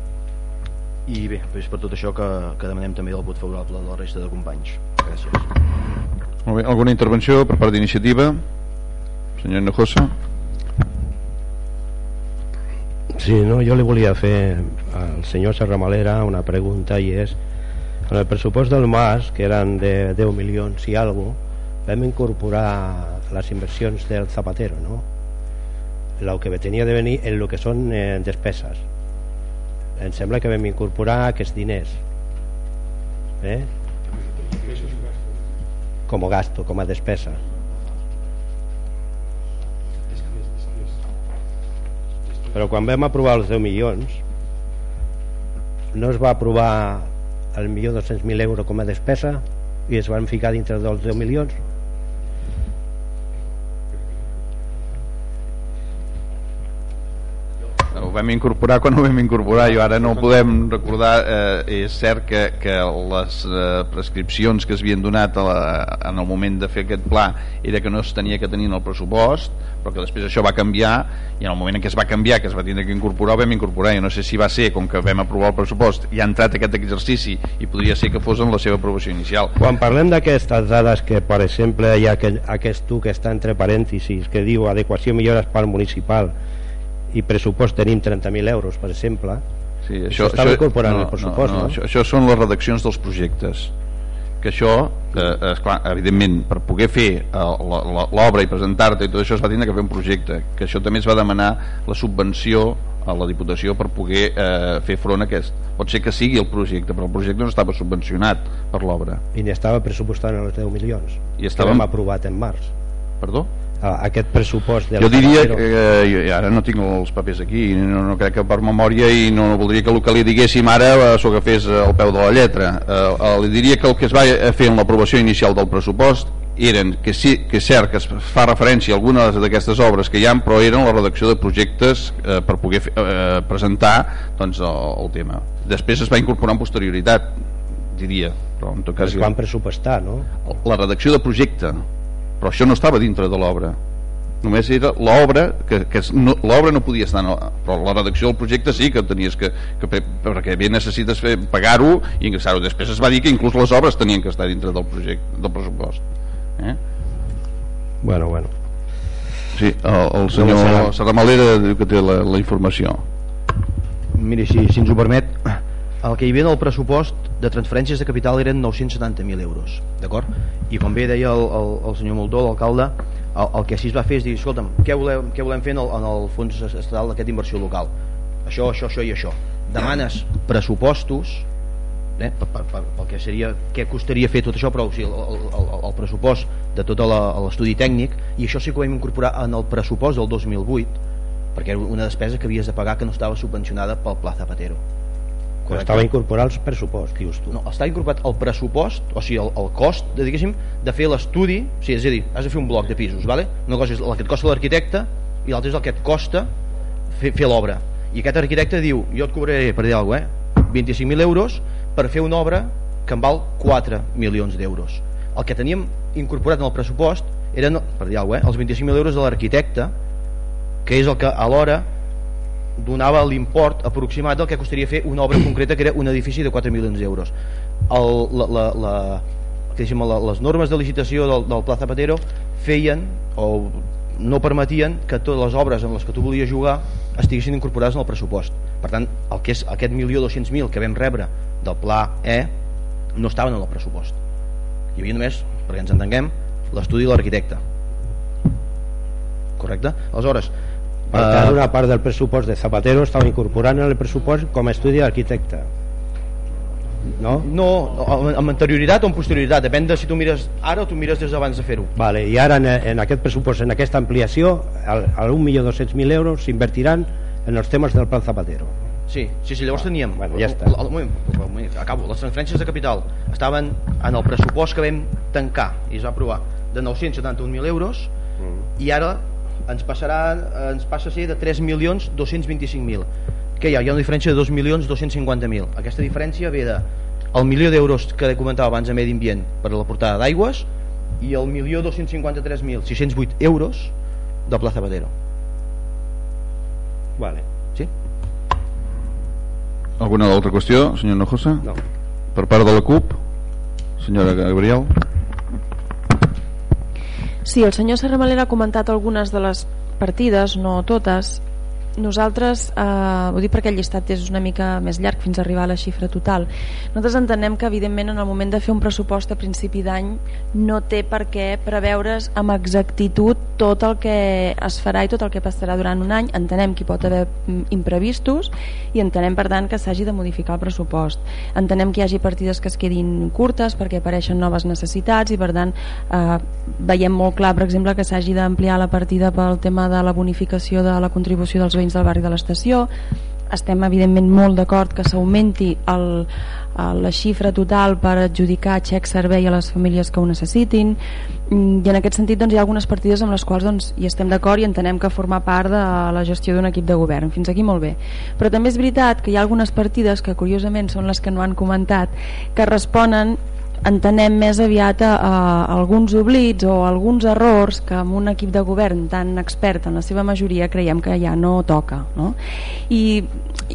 I bé, és per tot això que, que demanem també el vot favorable de la resta de companys. Gràcies. Molt bé, alguna intervenció per part d'iniciativa? Senyor Hinojosa Sí, no, jo li volia fer al senyor Serramalera una pregunta i és en el pressupost del MAS que eren de 10 milions i alguna vam incorporar las inversions del Zapatero, ¿no? Lo que tenia de venir en lo que són eh, despeses. Em sembla que vam incorporar aquests diners. Eh? Com a gasto, com a despesa. Però quan vam aprovar els 10 milions no es va aprovar el milió 200.000 euros com a despesa i es van ficar dintre dels 10 milions ho vam incorporar quan ho vam incorporar. I ara no ho podem recordar eh, és cert que, que les eh, prescripcions que s'havien donat a la, en el moment de fer aquest pla era que no es tenia que tenir en el pressupost però que després això va canviar i en el moment en què es va canviar, que es va tindre que incorporar ho vam incorporar, jo no sé si va ser com que vam aprovar el pressupost i ha entrat aquest exercici i podria ser que fos en la seva aprovació inicial. Quan parlem d'aquestes dades que per exemple hi ha aquest, aquest tu que està entre parèntesis que diu adequació millores pel municipal i pressupost tenim 30.000 euros per exemple. Sí, això, això estava incorporant no, el pressupost no, no, no? Això, això són les redaccions dels projectes. Que això, eh, esclar, evidentment per poder fer eh, l'obra i presentar-te i tot això es va tindre que fer un projecte que això també es va demanar la subvenció a la Diputació per poder eh, fer front a aquest. Pot ser que sigui el projecte però el projecte no estava subvencionat per l'obra. I n'estava pressupostant els 10 milions i estàvem... que hem aprovat en març. Perdó? Aquest pressupost del jo diria que eh, ara no tinc els papers aquí no, no crec que per memòria i no, no voldria que el que li diguéssim ara eh, s'ho agafés al peu de la lletra. Eh, eh, li diria que el que es va fer en l'aprovació inicial del pressupost eren que sí que és cert que es fa referència a algunes d'aquestes obres que hi ha però eren la redacció de projectes eh, per poder fer, eh, presentar doncs, el, el tema. Després es va incorporar en posterioritat diria però en tot cas es van pressupostar no? la redacció de projecte però això no estava dintre de l'obra. Només era l'obra que, que no, l'obra no podia estar no, però la redacció del projecte sí que tenies que, que perquè bé necessites fer pagar-ho i ingressar-ho. Després es va dir que inclús les obres tenien que estar dintre del projecte del pressupost. Eh? bueno, bueno. Sí, el, el senyor Saramalera diu que té la, la informació. Miri, si, si ens ho permet el que hi havia en el pressupost de transferències de capital eren 970.000 euros d'acord? i com bé deia el, el, el senyor Moldó, l'alcalde el, el que així es va fer és dir escolta'm, què volem, què volem fer en el, en el fons estatal d'aquesta inversió local? Això, això, això i això. Demanes pressupostos eh, per, per, pel que seria què costaria fer tot això però o sigui, el, el, el pressupost de tot l'estudi tècnic i això sí que ho vam incorporar en el pressupost del 2008 perquè era una despesa que havies de pagar que no estava subvencionada pel Pla Zapatero Correcte. Estava incorporat al pressupost, dius tu. No, està incorporat al pressupost, o sigui, el, el cost, de, diguéssim, de fer l'estudi, o sigui, és a dir, has de fer un bloc de pisos, vale? una cosa és el que et costa l'arquitecte i l'altra és el que et costa fer, fer l'obra. I aquest arquitecte diu, jo et cobraré, per dir alguna cosa, eh? 25.000 euros per fer una obra que em val 4 milions d'euros. El que teníem incorporat en el pressupost eren, per dir alguna cosa, eh? els 25.000 euros de l'arquitecte, que és el que alhora donava l'import aproximat del que costaria fer una obra concreta que era un edifici de 4 milions d'euros. La, la, les normes de licitació del, del Pla Zapatero feien o no permetien que totes les obres en les que tu volies jugar estiguessin incorporades en el pressupost. Per tant el que és aquest milió 200.000 que vam rebre del Pla E no estaven en el pressupost. Hi havia només, perquè ens entenguem l'estudi de l'arquitecte. Correcte? aleshores per tant, una part del pressupost de Zapatero estava incorporant en el pressupost com a estudi d'arquitecte. No? No, amb anterioritat o amb posterioritat, depèn de si tu mires ara o tu mires des d'abans de fer-ho. Vale, I ara en, en aquest pressupost, en aquesta ampliació, al, al 1.200.000 euros s'invertiran en els temes del Plan Zapatero. Sí, sí, sí llavors teníem... Bueno, ja està. El, moment, el, moment, acabo. Les transferències de capital estaven en el pressupost que vam tancar i es va aprovar de 971.000 euros mm. i ara ens passarà ens passa a ser de 3.225.000 que hi ha? Hi ha una diferència de 2.250.000 aquesta diferència ve de el milió d'euros que comentava abans a Medi Ambient per a la portada d'aigües i el milió 253.608 euros de Plaza Badero vale. sí? alguna altra qüestió, senyor Nojosa? no per part de la CUP senyora Gabriel Sí, el senyor Serramalera ha comentat algunes de les partides, no totes. Nosaltres, eh, ho dic perquè el llistat és una mica més llarg fins a arribar a la xifra total, nosaltres entenem que evidentment en el moment de fer un pressupost a principi d'any no té per què preveure's amb exactitud tot el que es farà i tot el que passarà durant un any, entenem que hi pot haver mm, imprevistos i entenem per tant que s'hagi de modificar el pressupost. Entenem que hi hagi partides que es quedin curtes perquè apareixen noves necessitats i per tant eh, veiem molt clar per exemple que s'hagi d'ampliar la partida pel tema de la bonificació de la contribució dels veïns del barri de l'estació. Estem evidentment molt d'acord que s'augmenti la xifra total per adjudicar xec servei a les famílies que ho necessitin. Mm, i en aquest sentit doncs, hi ha algunes partides amb les quals doncs, hi estem d'acord i entenem que forma part de la gestió d'un equip de govern. Fins aquí molt bé, però també és veritat que hi ha algunes partides que curiosament són les que no han comentat que responen entenem més aviat a, a alguns oblits o alguns errors que amb un equip de govern tan expert en la seva majoria creiem que ja no toca no? i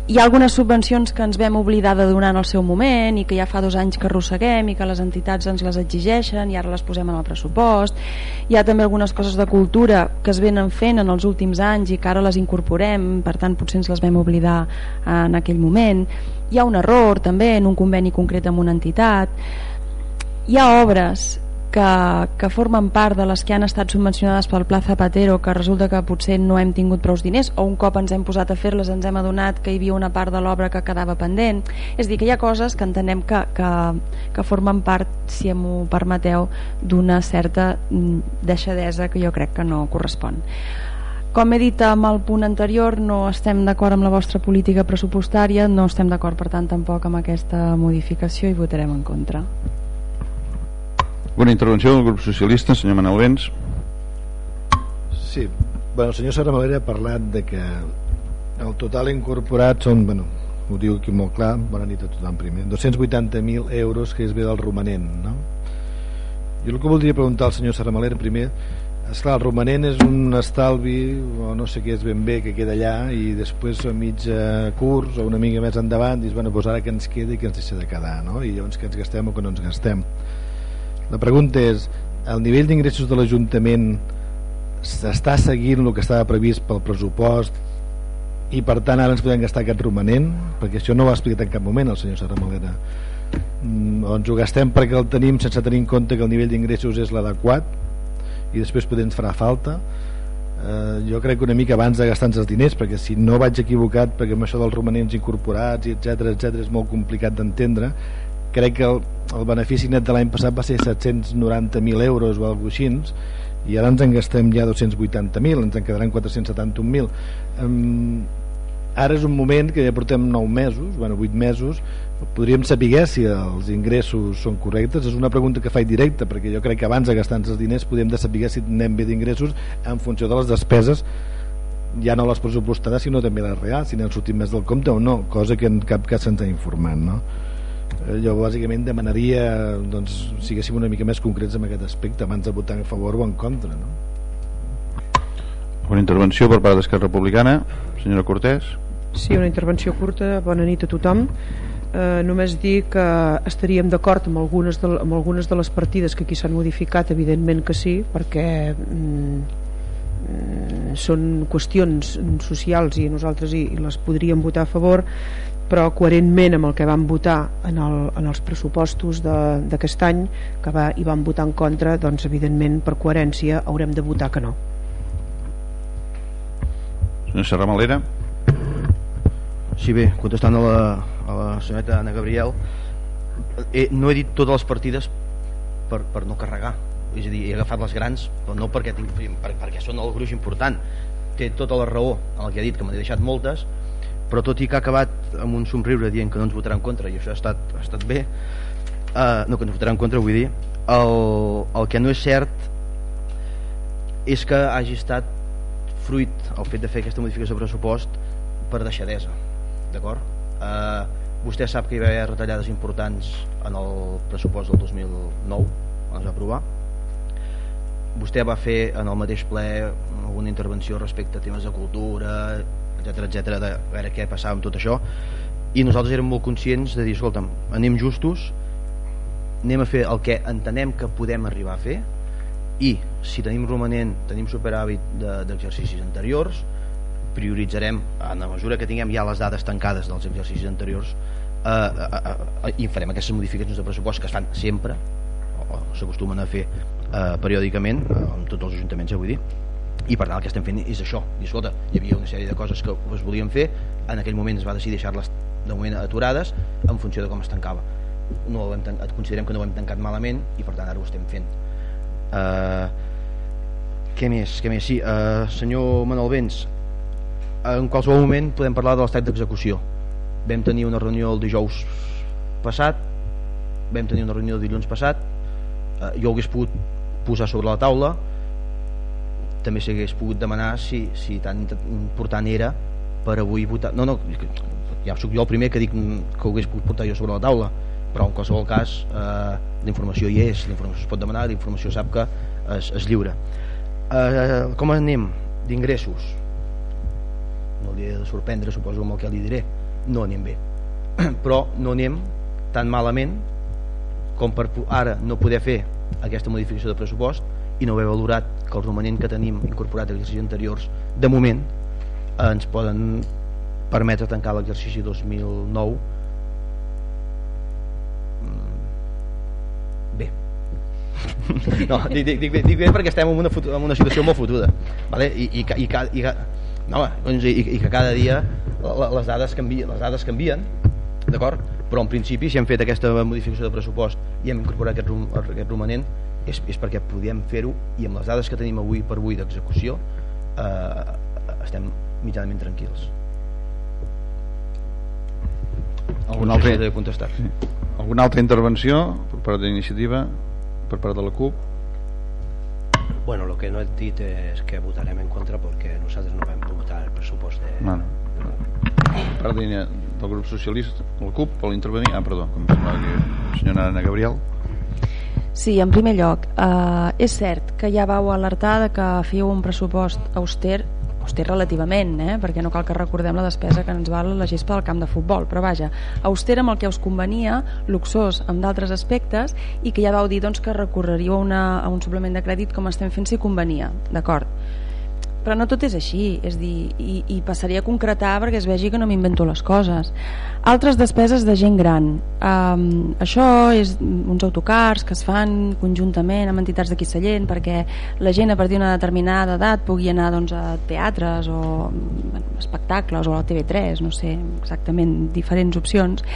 hi ha algunes subvencions que ens vam oblidar de donar en el seu moment i que ja fa dos anys que arrosseguem i que les entitats ens les exigeixen i ara les posem en el pressupost. Hi ha també algunes coses de cultura que es venen fent en els últims anys i que ara les incorporem per tant potser ens les vam oblidar en aquell moment. Hi ha un error també en un conveni concret amb una entitat hi ha obres que, que formen part de les que han estat subvencionades pel Pla Zapatero que resulta que potser no hem tingut prou diners o un cop ens hem posat a fer-les ens hem adonat que hi havia una part de l'obra que quedava pendent és dir, que hi ha coses que entenem que, que, que formen part, si m'ho permeteu d'una certa mm, deixadesa que jo crec que no correspon com he dit amb el punt anterior, no estem d'acord amb la vostra política pressupostària, no estem d'acord per tant tampoc amb aquesta modificació i votarem en contra. Una intervenció del grup socialista, senyor Manel Vents. Sí, bueno, el senyor Saramalera ha parlat de que el total incorporat són, bueno, ho diu aquí molt clar, bona nit a tothom primer, 280.000 euros que és bé del romanent, no? Jo el que voldria preguntar al senyor Saramalera primer, és clar, el romanent és un estalvi o no sé què és ben bé que queda allà i després a mig curs o una mica més endavant dius, bueno, doncs ara que ens queda i que ens deixa de quedar no? i llavors que ens gastem o que no ens gastem la pregunta és, el nivell d'ingressos de l'Ajuntament s'està seguint el que estava previst pel pressupost i per tant ara ens podem gastar aquest romanent? Perquè això no ho ha explicat en cap moment el senyor Saramalera. Mm, o ens ho gastem perquè el tenim sense tenir en compte que el nivell d'ingressos és l'adequat i després poder ens farà falta eh, jo crec que una mica abans de gastar-nos els diners perquè si no vaig equivocat perquè amb això dels romanents incorporats i etc etc és molt complicat d'entendre crec que el, el benefici net de l'any passat va ser 790.000 euros o alguna així i ara ens en gastem ja 280.000 ens en quedaran 471.000 um, ara és un moment que ja portem 9 mesos bueno, 8 mesos. Podríem saber si els ingressos són correctes? És una pregunta que faig directa perquè jo crec que abans de gastar-nos els diners podem de saber si anem bé d'ingressos en funció de les despeses ja no les pressupostades sinó també les reals si n'han sortit més del compte o no cosa que en cap cas se'ns ha informat no? Eh, jo bàsicament demanaria doncs, siguéssim una mica més concrets en aquest aspecte abans de votar a favor o en contra no? Una intervenció per part d'Esquerra Republicana. Senyora Cortés. Sí, una intervenció curta, bona nit a tothom. Eh, només dir que estaríem d'acord amb, algunes de, amb algunes de les partides que aquí s'han modificat, evidentment que sí perquè mm, mm són qüestions socials i nosaltres hi les podríem votar a favor però coherentment amb el que vam votar en, el, en els pressupostos d'aquest any que va, hi vam votar en contra doncs evidentment per coherència haurem de votar que no. Senyor Serramalera Sí bé, contestant a la, a la senyoreta Anna Gabriel eh, no he dit totes les partides per, per no carregar. És a dir, he agafat les grans però no perquè, tinc, per, perquè són el gruix important. Té tota la raó en el que ha dit que m'ha deixat moltes però tot i que ha acabat amb un somriure dient que no ens votarà en contra i això ha estat, ha estat bé uh, no que ens votarà en contra vull dir el, el que no és cert és que hagi estat fruit el fet de fer aquesta modificació de pressupost per deixadesa d'acord? Uh, vostè sap que hi va haver retallades importants en el pressupost del 2009 quan es va aprovar vostè va fer en el mateix ple alguna intervenció respecte a temes de cultura etc etc de veure què passava amb tot això. I nosaltres érem molt conscients de dir escolta'm, anem justos anem a fer el que entenem que podem arribar a fer i si tenim romanent, tenim superàvit d'exercicis de, anteriors prioritzarem en la mesura que tinguem ja les dades tancades dels exercicis anteriors eh, eh, eh, i farem aquestes modificacions de pressupost que es fan sempre o, o s'acostumen a fer eh, periòdicament eh, amb tots els ajuntaments ja vull dir i per tant el que estem fent és això. I escolta, hi havia una sèrie de coses que es volien fer. En aquell moment es va decidir deixar-les de moment aturades en funció de com es tancava. No ho hem tancat, considerem que no ho hem tancat malament i per tant ara ho estem fent. Uh, què més? Què més? Sí, uh, senyor Manuel Vents en qualsevol moment podem parlar de l'estat d'execució. Vam tenir una reunió el dijous passat vam tenir una reunió el dilluns passat. Uh, jo ho hagués pogut posar sobre la taula també s'hagués pogut demanar si, si tan important era per avui votar. No, no, ja sóc jo el primer que dic que ho hagués pogut portar jo sobre la taula però en qualsevol cas eh, la informació hi és, la informació es pot demanar la informació sap que es, es lliura. Eh, com anem d'ingressos? No li he de sorprendre suposo amb el que li diré. No anem bé. Però no anem tan malament com per ara no poder fer aquesta modificació de pressupost i no haver valorat que el romanent que tenim incorporat a exercicis anteriors de moment eh, ens poden permetre tancar l'exercici 2009 bé no, dic, dic, dic, dic bé perquè estem en una, en una situació molt fotuda vale? I, i, i, i, i, no, doncs, i, i que cada dia les dades canvien, les dades canvien d'acord? però en principi si hem fet aquesta modificació de pressupost i hem incorporat aquest, aquest romanent és, és perquè podíem fer-ho i amb les dades que tenim avui per avui d'execució eh, estem mitjanament tranquils algun altre, de contestar sí. alguna altra intervenció per part de l'iniciativa per part de la CUP Bueno, lo que no he dit és que votarem en contra perquè nosaltres no vam votar el pressupost de... Bueno, per part de, del grup socialista, el CUP, vol intervenir? Ah, perdó, com sembla que la senyora Anna Gabriel. Sí, en primer lloc, eh, és cert que ja vau alertar de que fèieu un pressupost auster auster relativament, eh? perquè no cal que recordem la despesa que ens val la gespa del camp de futbol, però vaja, auster amb el que us convenia, luxós amb d'altres aspectes, i que ja vau dir doncs, que recorreríeu a, una, a un suplement de crèdit com estem fent si convenia, d'acord? Però no tot és així és dir, i, i passaria a concretar perquè es vegi que no m'invento les coses. Altres despeses de gent gran. Um, això és uns autocars que es fan conjuntament amb entitats d'aquí Sallent perquè la gent a partir d'una determinada edat pugui anar doncs, a teatres o espectacles o a la TV3 no sé, exactament diferents opcions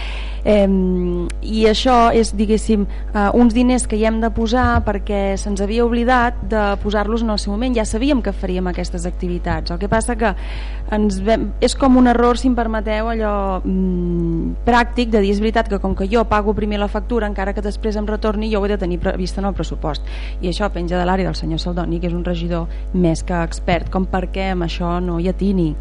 um, i això és diguéssim uh, uns diners que hi hem de posar perquè se'ns havia oblidat de posar-los en el seu moment ja sabíem que faríem aquestes activitats. El que passa que ens ve, és com un error, si em permeteu, allò mm, pràctic de dir, és veritat que com que jo pago primer la factura, encara que després em retorni, jo ho he de tenir previst en el pressupost. I això penja de l'àrea del senyor Saldoni, que és un regidor més que expert, com perquè amb això no hi atini.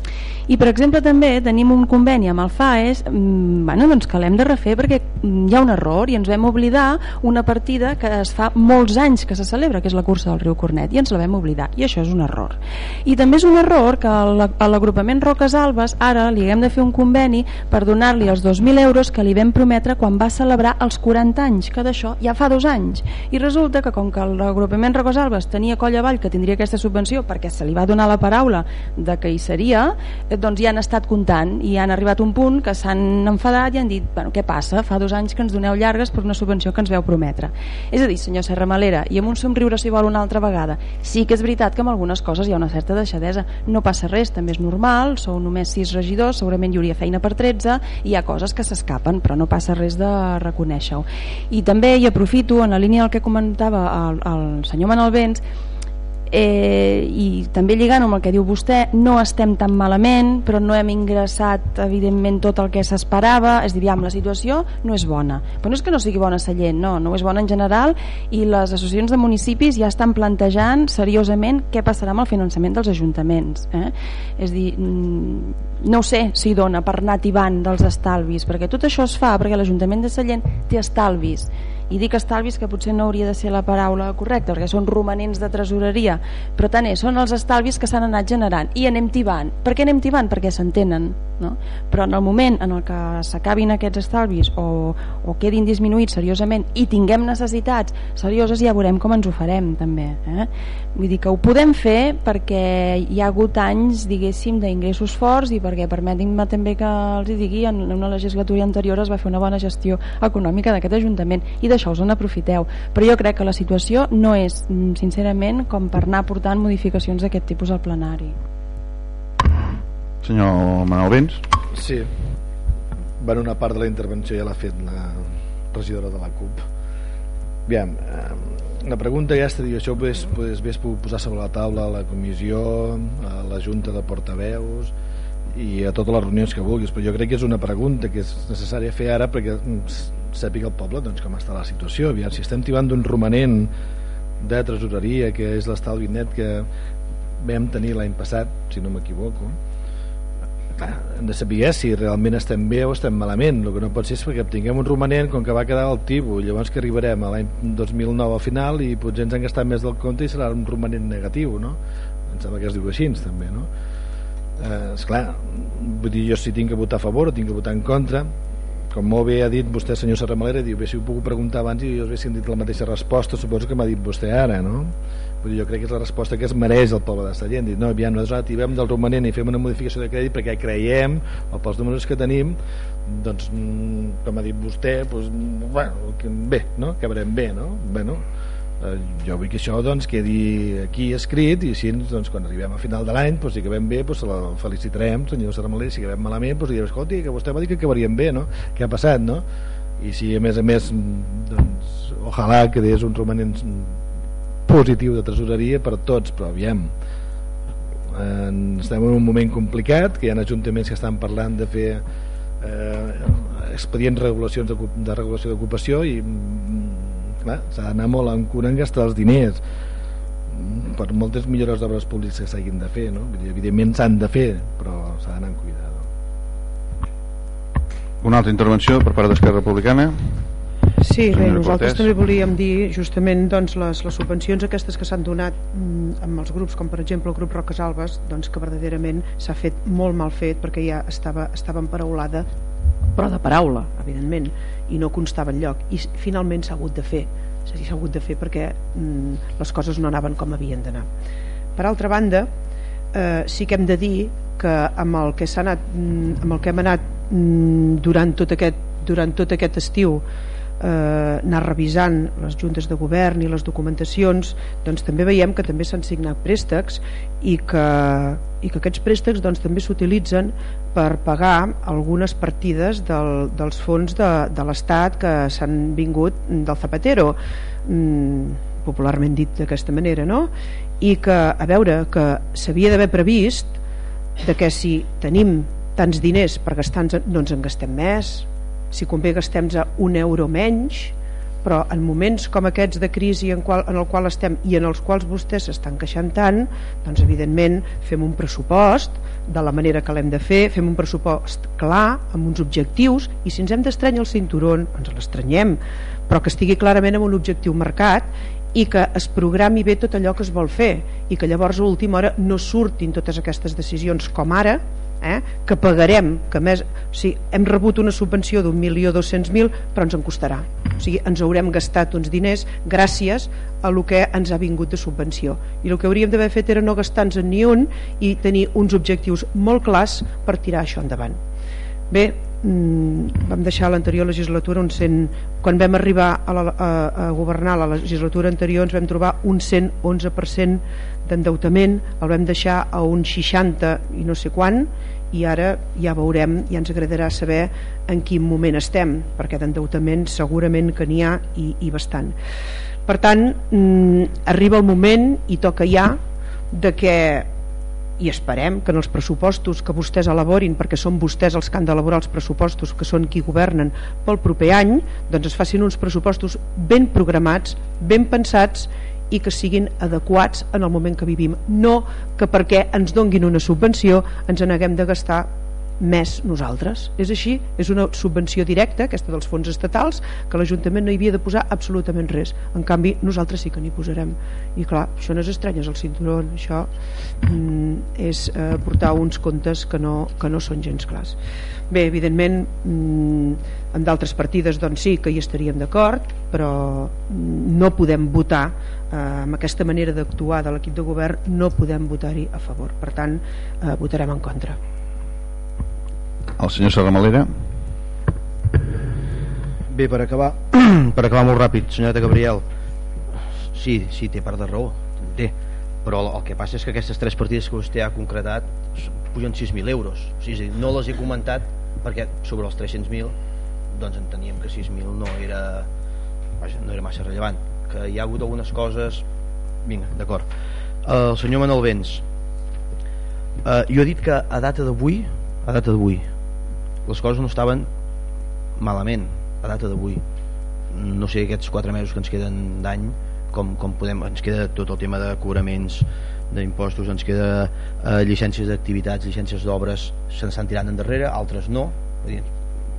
I, per exemple, també tenim un conveni amb el FAES, mm, bueno, doncs que l'hem de refer perquè hi ha un error i ens vam oblidar una partida que es fa molts anys que se celebra, que és la cursa del riu Cornet, i ens la vam oblidar, i això és un error. I també és un error que a l'agrupament Roques Albes ara li haguem de fer un conveni per donar-li els 2.000 euros que li vam prometre quan va celebrar els 40 anys, que d'això ja fa dos anys. I resulta que com que l'agrupament Roques Albes tenia coll avall que tindria aquesta subvenció perquè se li va donar la paraula de que hi seria, eh, doncs ja han estat comptant i han arribat un punt que s'han enfadat i han dit, bueno, què passa? Fa dos anys que ens doneu llargues per una subvenció que ens veu prometre. És a dir, senyor Serra Malera, i amb un somriure si vol una altra vegada, sí que és veritat que amb algunes coses hi ha una certa deixadesa. No passa res, també és normal, sou només 6 regidors, segurament hi hauria feina per 13, i hi ha coses que s'escapen, però no passa res de reconèixer-ho. I també hi aprofito, en la línia del que comentava el, el senyor Manuel Vents, eh, i també lligant amb el que diu vostè no estem tan malament però no hem ingressat evidentment tot el que s'esperava. És dir, la situació no és bona. Però no és que no sigui bona Sallent, no, no és bona en general i les associacions de municipis ja estan plantejant seriosament què passarà amb el finançament dels ajuntaments eh? és dir, mm, no sé si dona per anar tibant dels estalvis perquè tot això es fa perquè l'Ajuntament de Sallent té estalvis i dic estalvis que potser no hauria de ser la paraula correcta perquè són romanents de tresoreria però tant és, són els estalvis que s'han anat generant i anem tibant. Per què anem tibant? Perquè s'entenen no? però en el moment en el que s'acabin aquests estalvis o, o quedin disminuïts seriosament i tinguem necessitats serioses ja veurem com ens ho farem també eh? vull dir que ho podem fer perquè hi ha hagut anys diguéssim d'ingressos forts i perquè permetin-me també que els digui en una legislatura anterior es va fer una bona gestió econòmica d'aquest Ajuntament i d'això us en aprofiteu però jo crec que la situació no és sincerament com per anar portant modificacions d'aquest tipus al plenari Senyor Manuel Vents. Sí. Bueno, una part de la intervenció ja l'ha fet la regidora de la CUP. Aviam, eh, la pregunta aquesta, diu, això ves, pues, ves posar sobre la taula a la comissió, a la junta de portaveus i a totes les reunions que vulguis, però jo crec que és una pregunta que és necessària fer ara perquè sàpiga el poble doncs, com està la situació. Aviam, si estem tibant d'un romanent de tresoreria, que és l'estalvi net que vam tenir l'any passat, si no m'equivoco, hem de saber si realment estem bé o estem malament el que no pot ser és perquè tinguem un romanent com que va quedar al tibu, llavors que arribarem a l'any 2009 al final i potser ens han gastat més del compte i serà un romanent negatiu no? em sembla que es diu així també no? eh, esclar vull dir, jo si tinc que votar a favor o tinc que votar en contra com molt bé ha dit vostè senyor Serramalera diu, bé, si ho puc preguntar abans i jo haguéssim dit la mateixa resposta suposo que m'ha dit vostè ara no? Vull dir, jo crec que és la resposta que es mereix el poble de Sallent dir, no, aviam, nosaltres activem del romanent i fem una modificació de crèdit perquè creiem o pels números que tenim doncs, mm, com ha dit vostè doncs, bueno, bé, no? acabarem bé no? Bueno, eh, jo vull que això doncs, quedi aquí escrit i així doncs, quan arribem a final de l'any doncs, si acabem bé doncs, la felicitarem senyor Saramalé, si acabem malament doncs, direm, escolti, que vostè va dir que acabaríem bé no? què ha passat no? i si a més a més doncs, ojalà que des un romanent positiu de tresoreria per tots, però aviam estem en un moment complicat que hi ha ajuntaments que estan parlant de fer eh, expedients regulacions de, de regulació d'ocupació i mm, s'ha d'anar molt en cura en gastar els diners per moltes millores d'obres públiques que s'hagin de fer no? evidentment s'han de fer però s'ha d'anar amb cuidado una altra intervenció per part d'Esquerra Republicana Sí, bé, nosaltres Cortés. també volíem dir justament doncs, les, les subvencions aquestes que s'han donat mm, amb els grups, com per exemple el grup Roques Albes, doncs que verdaderament s'ha fet molt mal fet perquè ja estava, estava emparaulada, però de paraula, evidentment, i no constava lloc. I finalment s'ha hagut de fer, s'ha hagut de fer perquè mm, les coses no anaven com havien d'anar. Per altra banda, eh, sí que hem de dir que amb el que anat, mm, amb el que hem anat mm, durant tot aquest, durant tot aquest estiu eh, anar revisant les juntes de govern i les documentacions doncs també veiem que també s'han signat préstecs i que, i que aquests préstecs doncs, també s'utilitzen per pagar algunes partides del, dels fons de, de l'Estat que s'han vingut del Zapatero mm, popularment dit d'aquesta manera no? i que a veure que s'havia d'haver previst de que si tenim tants diners per gastar no ens en gastem més si convé gastem un euro menys però en moments com aquests de crisi en, qual, en el qual estem i en els quals vostès s'estan queixant tant doncs evidentment fem un pressupost de la manera que l'hem de fer fem un pressupost clar, amb uns objectius i si ens hem d'estranyar el cinturon ens l'estranyem però que estigui clarament amb un objectiu marcat i que es programi bé tot allò que es vol fer i que llavors a última hora no surtin totes aquestes decisions com ara eh, que pagarem que més, o sigui, hem rebut una subvenció d'un milió dos mil però ens en costarà. O sigui, ens haurem gastat uns diners gràcies a lo que ens ha vingut de subvenció. I el que hauríem d'haver fet era no gastar-nos ni un i tenir uns objectius molt clars per tirar això endavant. Bé, mmm, vam deixar l'anterior legislatura un 100, quan vam arribar a, la, a, a governar la legislatura anterior ens vam trobar un 111% d'endeutament el vam deixar a un 60 i no sé quan i ara ja veurem, ja ens agradarà saber en quin moment estem perquè d'endeutament segurament que n'hi ha i, i bastant. Per tant mm, arriba el moment i toca ja de que i esperem que en els pressupostos que vostès elaborin perquè són vostès els que han d'elaborar els pressupostos que són qui governen pel proper any doncs es facin uns pressupostos ben programats, ben pensats i que siguin adequats en el moment que vivim no que perquè ens donguin una subvenció ens n'haguem de gastar més nosaltres. És així, és una subvenció directa, aquesta dels fons estatals, que l'Ajuntament no hi havia de posar absolutament res. En canvi, nosaltres sí que n'hi posarem. I clar, això no és estrany, és el cinturó, això mm, és eh, portar uns comptes que no, que no són gens clars. Bé, evidentment, mm, en d'altres partides doncs sí que hi estaríem d'acord, però mm, no podem votar eh, amb aquesta manera d'actuar de l'equip de govern, no podem votar-hi a favor. Per tant, eh, votarem en contra. El senyor Serramalera. Bé, per acabar, per acabar molt ràpid, senyoreta Gabriel, sí, sí, té part de raó, té, però el, el que passa és que aquestes tres partides que vostè ha concretat pugen 6.000 euros, o sigui, no les he comentat perquè sobre els 300.000 doncs enteníem que 6.000 no era vaja, no era massa rellevant que hi ha hagut algunes coses. Vinga, d'acord. El senyor Manuel Vents eh, jo he dit que a data d'avui a data d'avui les coses no estaven malament a data d'avui. No sé aquests 4 mesos que ens queden d'any com, com podem, ens queda tot el tema de cobraments d'impostos, ens queda eh, llicències d'activitats, llicències d'obres se n'estan tirant endarrere, altres no.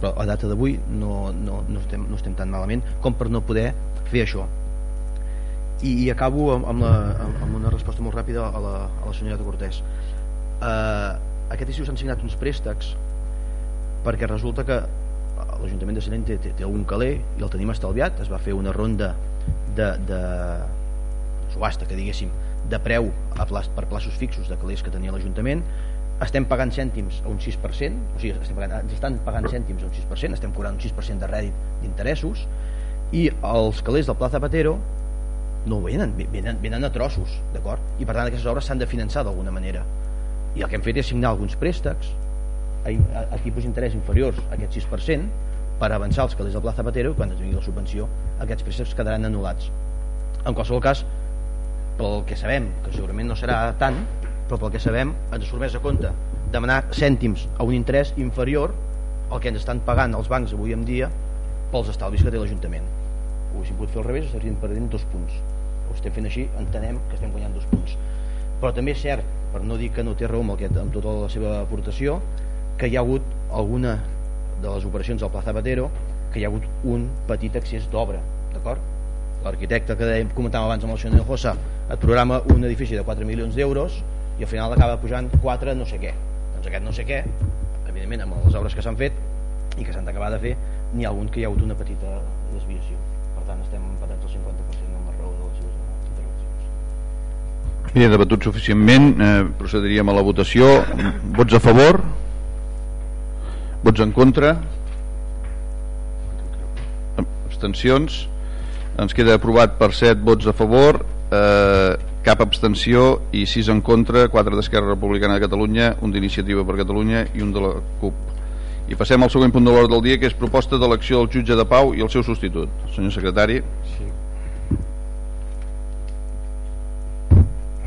Però a data d'avui no, no, no, estem, no estem tan malament com per no poder fer això. I, i acabo amb, amb, la, amb una resposta molt ràpida a la, a la senyora de Cortés. Eh, aquest estiu s'han signat uns préstecs perquè resulta que l'Ajuntament de Sallent té, té, té un caler i el tenim estalviat. Es va fer una ronda de, de subhasta que diguéssim de preu a pla, per plaços fixos de calés que tenia l'Ajuntament estem pagant cèntims a un 6% o sigui, estem pagant, ens estan pagant cèntims a un 6% estem cobrant un 6% de rèdit d'interessos i els calés del Pla Zapatero no venen, venen, venen a trossos d'acord? i per tant aquestes obres s'han de finançar d'alguna manera i el que hem fet és signar alguns préstecs a, a, a tipus d'interès inferiors a aquest 6% per avançar els calés del Pla Zapatero i quan es vingui la subvenció aquests préstecs quedaran anul·lats en qualsevol cas pel que sabem, que segurament no serà tant, però pel que sabem ens surt més a compte demanar cèntims a un interès inferior al que ens estan pagant els bancs avui en dia pels estalvis que té l'Ajuntament. Ho haguéssim pogut fer al revés, estaríem perdent dos punts. Ho estem fent així, entenem que estem guanyant dos punts. Però també és cert, per no dir que no té raó amb, aquest, amb tota la seva aportació, que hi ha hagut alguna de les operacions del Pla Zapatero que hi ha hagut un petit accés d'obra, d'acord? l'arquitecte que comentàvem abans amb el senyor Josa et programa un edifici de 4 milions d'euros i al final acaba pujant 4 no sé què. Doncs aquest no sé què evidentment amb les obres que s'han fet i que s'han d'acabar de fer n'hi ha algun que hi ha hagut una petita desviació. Per tant estem empatats al 50% amb la raó de les seves intervencions Bé, debatut suficientment eh, procediríem a la votació. Vots a favor? Vots en contra? Abstencions? Ens queda aprovat per 7 vots a favor eh, cap abstenció i 6 en contra 4 d'Esquerra Republicana de Catalunya un d'Iniciativa per Catalunya i un de la CUP. I passem al següent punt de l'hora del dia que és proposta d'elecció del jutge de Pau i el seu substitut. Senyor secretari. Sí.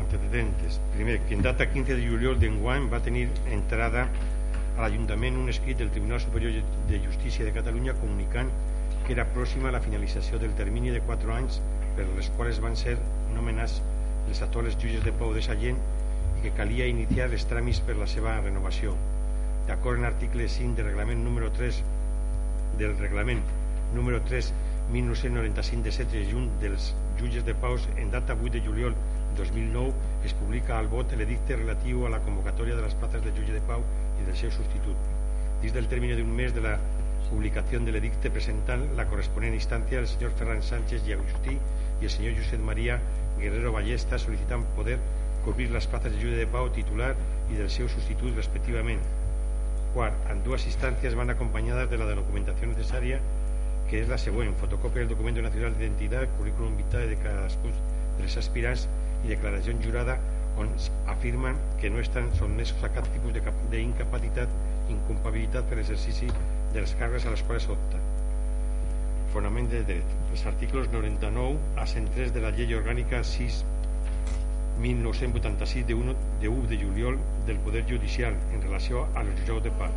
antecedentes. Primer, que en data 15 de juliol d'enguany va tenir entrada a l'Ajuntament un escrit del Tribunal Superior de Justícia de Catalunya comunicant que era pròxima a la finalització del termini de 4 anys per les quals van ser nomenats les actuals jutges de Pau de Sallent i que calia iniciar els tràmits per la seva renovació. D'acord en l'article 5 del reglament número 3 del reglament número 3 1995 de 7 de juny dels jutges de Pau en data 8 de juliol 2009 es publica al vot l'edicte relatiu a la convocatòria de les places de jutge de Pau i del seu substitut. Dins del termini d'un mes de la publicación del edicte presentan la correspondiente instancia del señor Ferran Sánchez y Agustí y el señor Josep María Guerrero Ballesta solicitan poder cobrir las plazas de ayuda de Pau titular y del seu substitut respectivament. Quart, en dues instàncies van acompanyades de la documentació necessària que és la següent, fotocòpia del document nacional d'identitat, currículum vitae de cadascun dels aspirants i declaració jurada on afirmen que no estan sotmesos a cap tipus d'incapacitat, incompatibilitat per l'exercici de les càrregues a les quals opta. Fonament de dret. Els articles 99 a 103 de la llei orgànica 6 1986 de 1 de, 1 de juliol del Poder Judicial en relació a los jutjats de pau,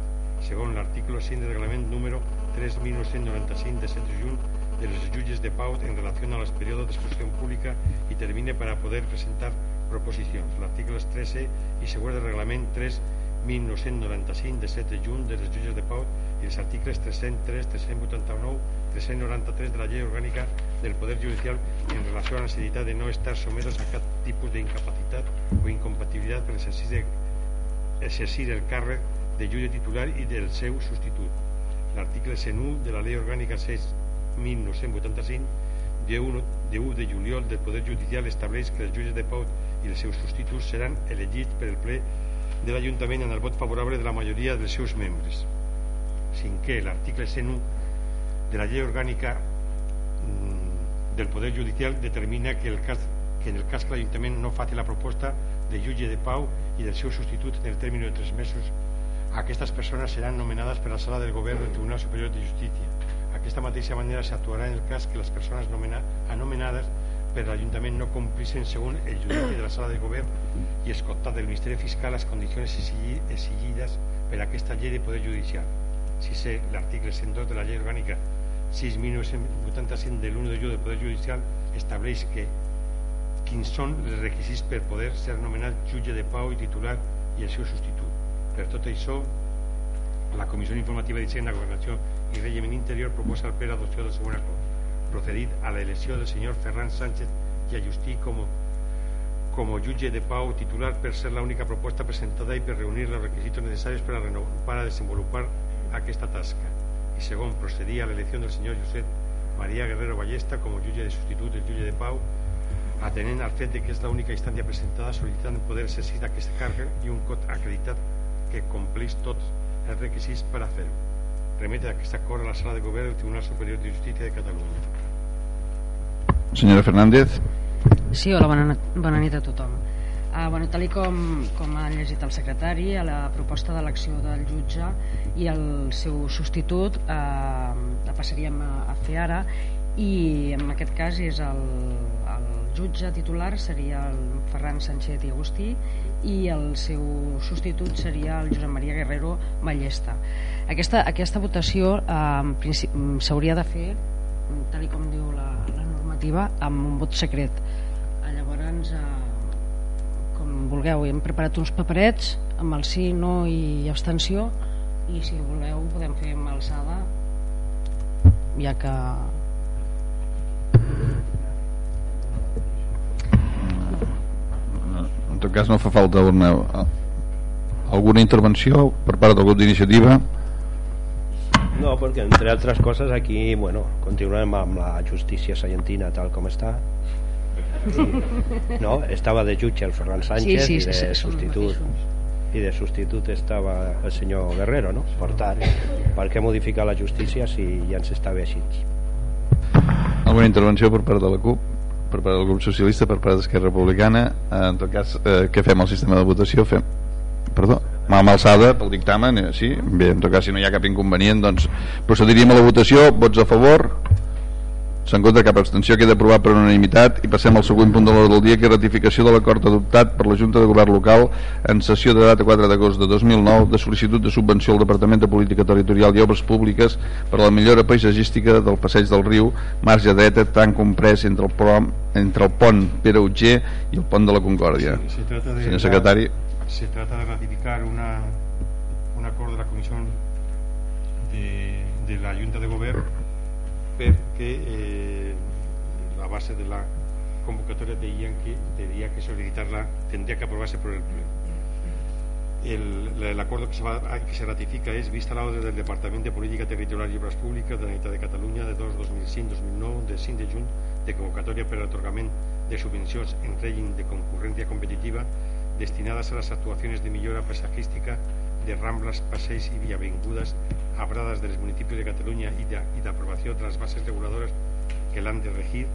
segons l'article 5 del reglament número 3 1995 de 7 de juny de los jutges de pau en relació a los periodos de pública y termine para poder presentar proposicions. L'article 13 i següent del reglament 3 1995 de 7 de juny de les jutges de pau i els articles 303, 389, 393 de la llei orgànica del Poder Judicial en relació a la necessitat de no estar somesos a cap tipus d'incapacitat o incompatibilitat per exercir, exercir el càrrec de jutge titular i del seu substitut. L'article 101 de la llei orgànica 6 1985 de 1, de 1 de juliol del Poder Judicial estableix que els jutges de pau i els seus substituts seran elegits per el ple de l'Ajuntament en el vot favorable de la majoria dels seus membres. Cinquè, l'article 101 de la llei orgànica mm, del Poder Judicial determina que, el cas, que en el cas que l'Ajuntament no faci la proposta de jutge de pau i del seu substitut en el termini de tres mesos, aquestes persones seran nomenades per la sala del govern del Tribunal Superior de Justícia. Aquesta mateixa manera s'actuarà en el cas que les persones anomenades per l'Ajuntament no complissin segons el judici de la sala de govern i escoltat del Ministeri Fiscal les condicions exigides per aquesta llei de poder judicial. Si sé, l'article 102 de la llei orgànica 6.985 de l'1 de juny del Poder Judicial estableix que quins són els requisits per poder ser nomenat jutge de pau i titular i el seu substitut. Per tot això, la Comissió Informativa d'Hisenda, Governació i Règim Interior proposa al ple l'adopció del següent acord procedit a la elección del señor Ferran Sánchez y como, como jutge de pau titular per ser la única propuesta presentada i per reunir els requisitos necessaris per a, para desenvolupar aquesta tasca. I segon, procedir a la elección del señor Josep María Guerrero Ballesta como jutge de substitut del jutge de pau atenent al fet de que és l'única instància presentada sol·licitant poder exercir aquesta càrrega i un cot acreditat que compleix tots els requisits per a fer-ho remete aquest acord a la sala de govern del Tribunal Superior de Justícia de Catalunya. Senyora Fernández. Sí, hola, bona, bona nit a tothom. Uh, bueno, tal com, com ha llegit el secretari, a la proposta d'elecció del jutge i el seu substitut uh, la passaríem a, a fer ara i en aquest cas és el, el jutge titular seria el Ferran Sánchez i Agustí i el seu substitut seria el Josep Maria Guerrero Ballesta aquesta, aquesta votació eh, s'hauria de fer tal com diu la, normativa amb un vot secret. Eh, llavors eh, com vulgueu hem preparat uns paperets amb el sí, no i abstenció i si voleu podem fer amb alçada ja que en tot cas no fa falta una, alguna intervenció per part del grup d'iniciativa no, perquè entre altres coses aquí bueno, continuem amb la justícia salentina tal com està. I, no, estava de jutge el Ferran Sánchez sí, sí, i de substitut. i de substitut estava el senyor Guerrero no? per tant, per què modificar la justícia si ja ens està bé així. Alguna intervenció per part de la CUP per part del grup socialista, per part d'Esquerra Republicana? En tot cas, eh, què fem al sistema de votació? Fem... Perdó, mà alçada pel dictamen, eh, sí? Bé, en tot cas, si no hi ha cap inconvenient, doncs procediríem a la votació, vots a favor? Se'n contra cap abstenció queda aprovat per unanimitat. I passem al següent punt de l'ordre del dia que és ratificació de l'acord adoptat per la Junta de Govern Local en sessió de data 4 d'agost de 2009 de sol·licitud de subvenció al Departament de Política Territorial i Obres Públiques per a la millora paisagística del passeig del riu marge dreta tan comprès entre el, prom, entre el pont Pere Utger i el pont de la Concòrdia. Sí, trata de senyor secretari se trata de ratificar una, un acord de la Comissió de, de la Junta de Govern perquè eh, la base de la convocatoria deien que tendría que solicitarla, tendría que aprobarse por el el, acuerdo que se, va, que se ratifica es vista la orden del Departament de Política Territorial i Obras Públiques de la Generalitat de Catalunya de 2 2005-2009 de 5 de juny de convocatòria per a l'atorgament de subvencions en règim de concurrència competitiva destinadas a las actuaciones de millora paisajística de Ramblas, Passeis y Villavengudes abrades dels municipis de Catalunya i d'aprovació de, de les bases reguladores que l'han de regir,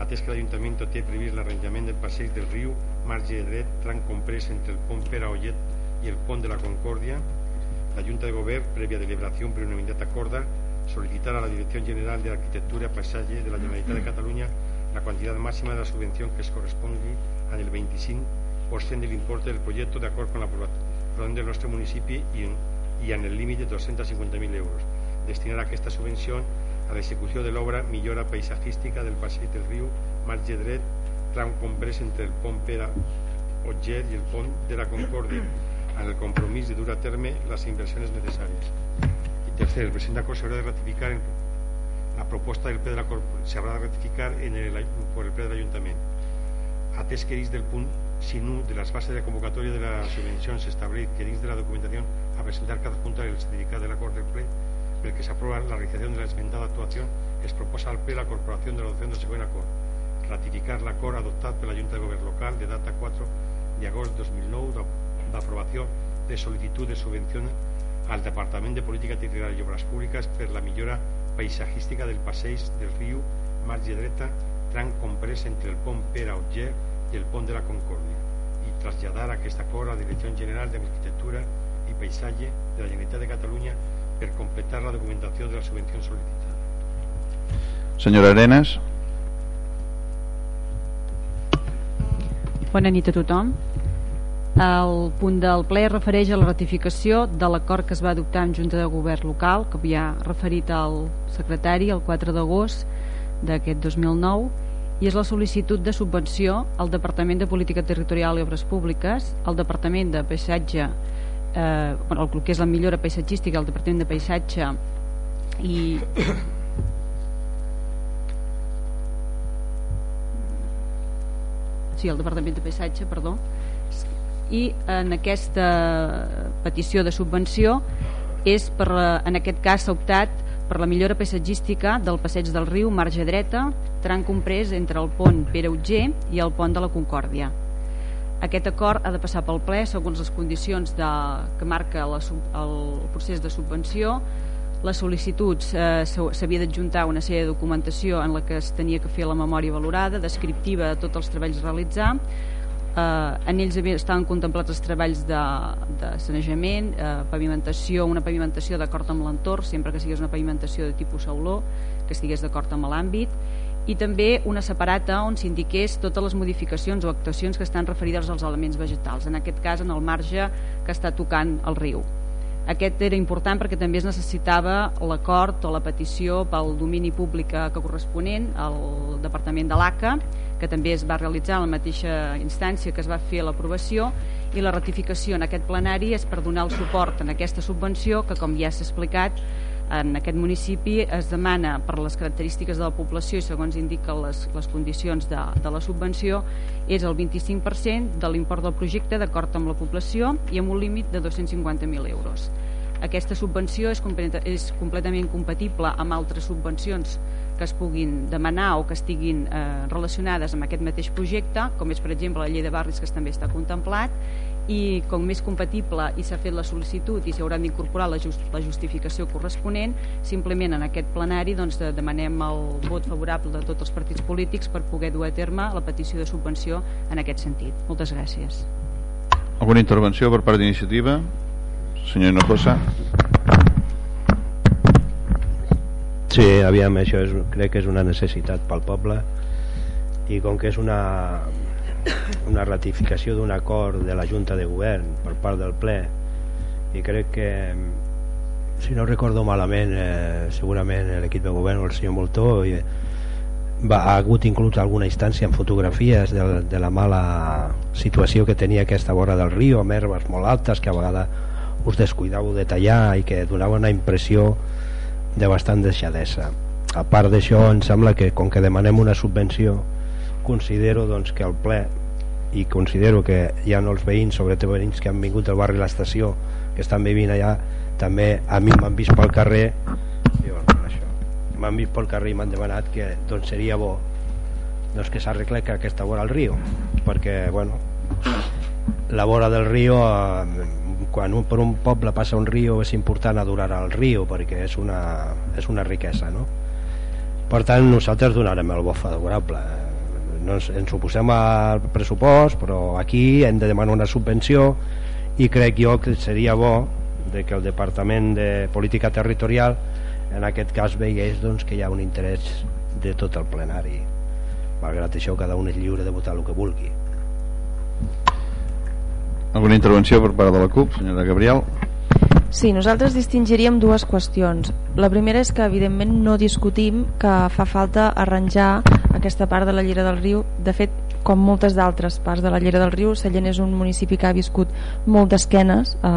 atès que l'Ajuntament té previst l'arranjament del passeig del riu, marge de dret, entre el pont Pere Ollet i el pont de la Concòrdia, la Junta de Govern, prèvia deliberació per unanimitat acorda, solicitar a la Dirección General de Arquitectura Paisaje de la Generalitat de Cataluña la cantidad máxima de la subvención que es corresponde al 25 2% de l'import del projecte d'acord amb la l'aprovació del nostre municipi i en, i en el límit de 250.000 euros. Destinar aquesta subvenció a l'execució de l'obra millora paisatgística del passeig del riu Marge Dret, tram comprès entre el pont Pere Otger i el pont de la Concòrdia, amb el compromís de dur a terme les inversions necessàries. I tercer, el present acord s'haurà de ratificar en la proposta del Pedra de la s'haurà de ratificar en el, per el Pedra Ajuntament. l'Ajuntament. Atès que dins del punt sin de las bases de convocatoria de la subvención se establece que dins de la documentación a presentar cada junta del certificado del acuerdo del ple pel que s'aprova la realització de la esmentada actuació es proposa al ple la corporació de l'adopció del següent acord. Ratificar l'acord adoptat per la Junta de Govern local de data 4 de agost 2009 d'aprovació de sol·licitud de subvenció al Departament de Política Territorial i Obres Públiques per la millora paisatgística del passeig del riu marge dreta tram comprès entre el pont Pere Auger i el pont de la Concòrdia i traslladar aquest acord a la Direcció General d'Arquitectura i Paisatge de la Generalitat de Catalunya per completar la documentació de la subvenció sol·licitada. Senyora Arenas. Bona nit a tothom. El punt del ple refereix a la ratificació de l'acord que es va adoptar en Junta de Govern local, que havia referit al secretari el 4 d'agost d'aquest 2009, i és la sol·licitud de subvenció al Departament de Política Territorial i Obres Públiques, al Departament de Paisatge eh, bueno, el que és la millora paisatgística el Departament de Paisatge i sí, el Departament de Paisatge perdó i en aquesta petició de subvenció és per, en aquest cas s'ha optat per la millora paisatgística del passeig del riu marge dreta, tram comprès entre el pont Pere Utger i el pont de la Concòrdia aquest acord ha de passar pel ple segons les condicions de, que marca la, el procés de subvenció. Les sol·licituds eh, s'havia d'adjuntar una sèrie de documentació en la que es tenia que fer la memòria valorada, descriptiva de tots els treballs realitzar. Eh, en ells estaven contemplats els treballs de, de sanejament, eh, pavimentació, una pavimentació d'acord amb l'entorn, sempre que sigués una pavimentació de tipus sauló, que estigués d'acord amb l'àmbit, i també una separata on s'indiqués totes les modificacions o actuacions que estan referides als elements vegetals, en aquest cas en el marge que està tocant el riu. Aquest era important perquè també es necessitava l'acord o la petició pel domini públic que corresponent al Departament de l'ACA, que també es va realitzar en la mateixa instància que es va fer l'aprovació, i la ratificació en aquest plenari és per donar el suport en aquesta subvenció que, com ja s'ha explicat, en aquest municipi es demana per les característiques de la població i segons indiquen les, les condicions de, de la subvenció és el 25% de l'import del projecte d'acord amb la població i amb un límit de 250.000 euros. Aquesta subvenció és, és completament compatible amb altres subvencions que es puguin demanar o que estiguin eh, relacionades amb aquest mateix projecte, com és per exemple la llei de barris que també està contemplat i com més compatible i s'ha fet la sol·licitud i s'haurà d'incorporar la, just, la justificació corresponent, simplement en aquest plenari doncs, de, demanem el vot favorable de tots els partits polítics per poder dur a terme la petició de subvenció en aquest sentit. Moltes gràcies. Alguna intervenció per part d'iniciativa? Senyor Hinojosa. Sí, aviam, això és, crec que és una necessitat pel poble. I com que és una, una ratificació d'un acord de la Junta de Govern per part del ple i crec que si no recordo malament eh, segurament l'equip de govern o el senyor Moltó i, va, ha hagut inclús alguna instància en fotografies de, de la mala situació que tenia aquesta vora del riu amb herbes molt altes que a vegades us descuidàveu de tallar i que donava una impressió de bastant deixadesa. A part d'això em sembla que com que demanem una subvenció considero doncs, que el ple i considero que ja no els veïns, sobretot veïns que han vingut del barri l'estació, que estan vivint allà, també a mi m'han vist pel carrer m'han vist pel carrer i m'han demanat que doncs seria bo doncs que s'arregle que aquesta vora al riu perquè bueno la vora del riu eh, quan un, per un poble passa un riu és important adorar al riu perquè és una, és una riquesa no? per tant nosaltres donarem el bo favorable no ens, ens oposem al pressupost però aquí hem de demanar una subvenció i crec jo que seria bo de que el Departament de Política Territorial en aquest cas veigués doncs, que hi ha un interès de tot el plenari malgrat això cada un és lliure de votar el que vulgui Alguna intervenció per part de la CUP, senyora Gabriel? Sí, nosaltres distingiríem dues qüestions. La primera és que evidentment no discutim que fa falta arranjar aquesta part de la Llera del Riu. De fet, com moltes d'altres parts de la Llera del Riu, Sallent és un municipi que ha viscut moltes esquenes eh,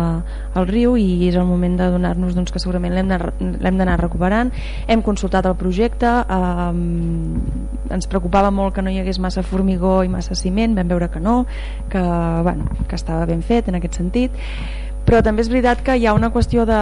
al riu i és el moment de donar-nos doncs, que segurament l'hem d'anar recuperant. Hem consultat el projecte, eh, ens preocupava molt que no hi hagués massa formigó i massa ciment, vam veure que no, que, bueno, que estava ben fet en aquest sentit, però també és veritat que hi ha una qüestió de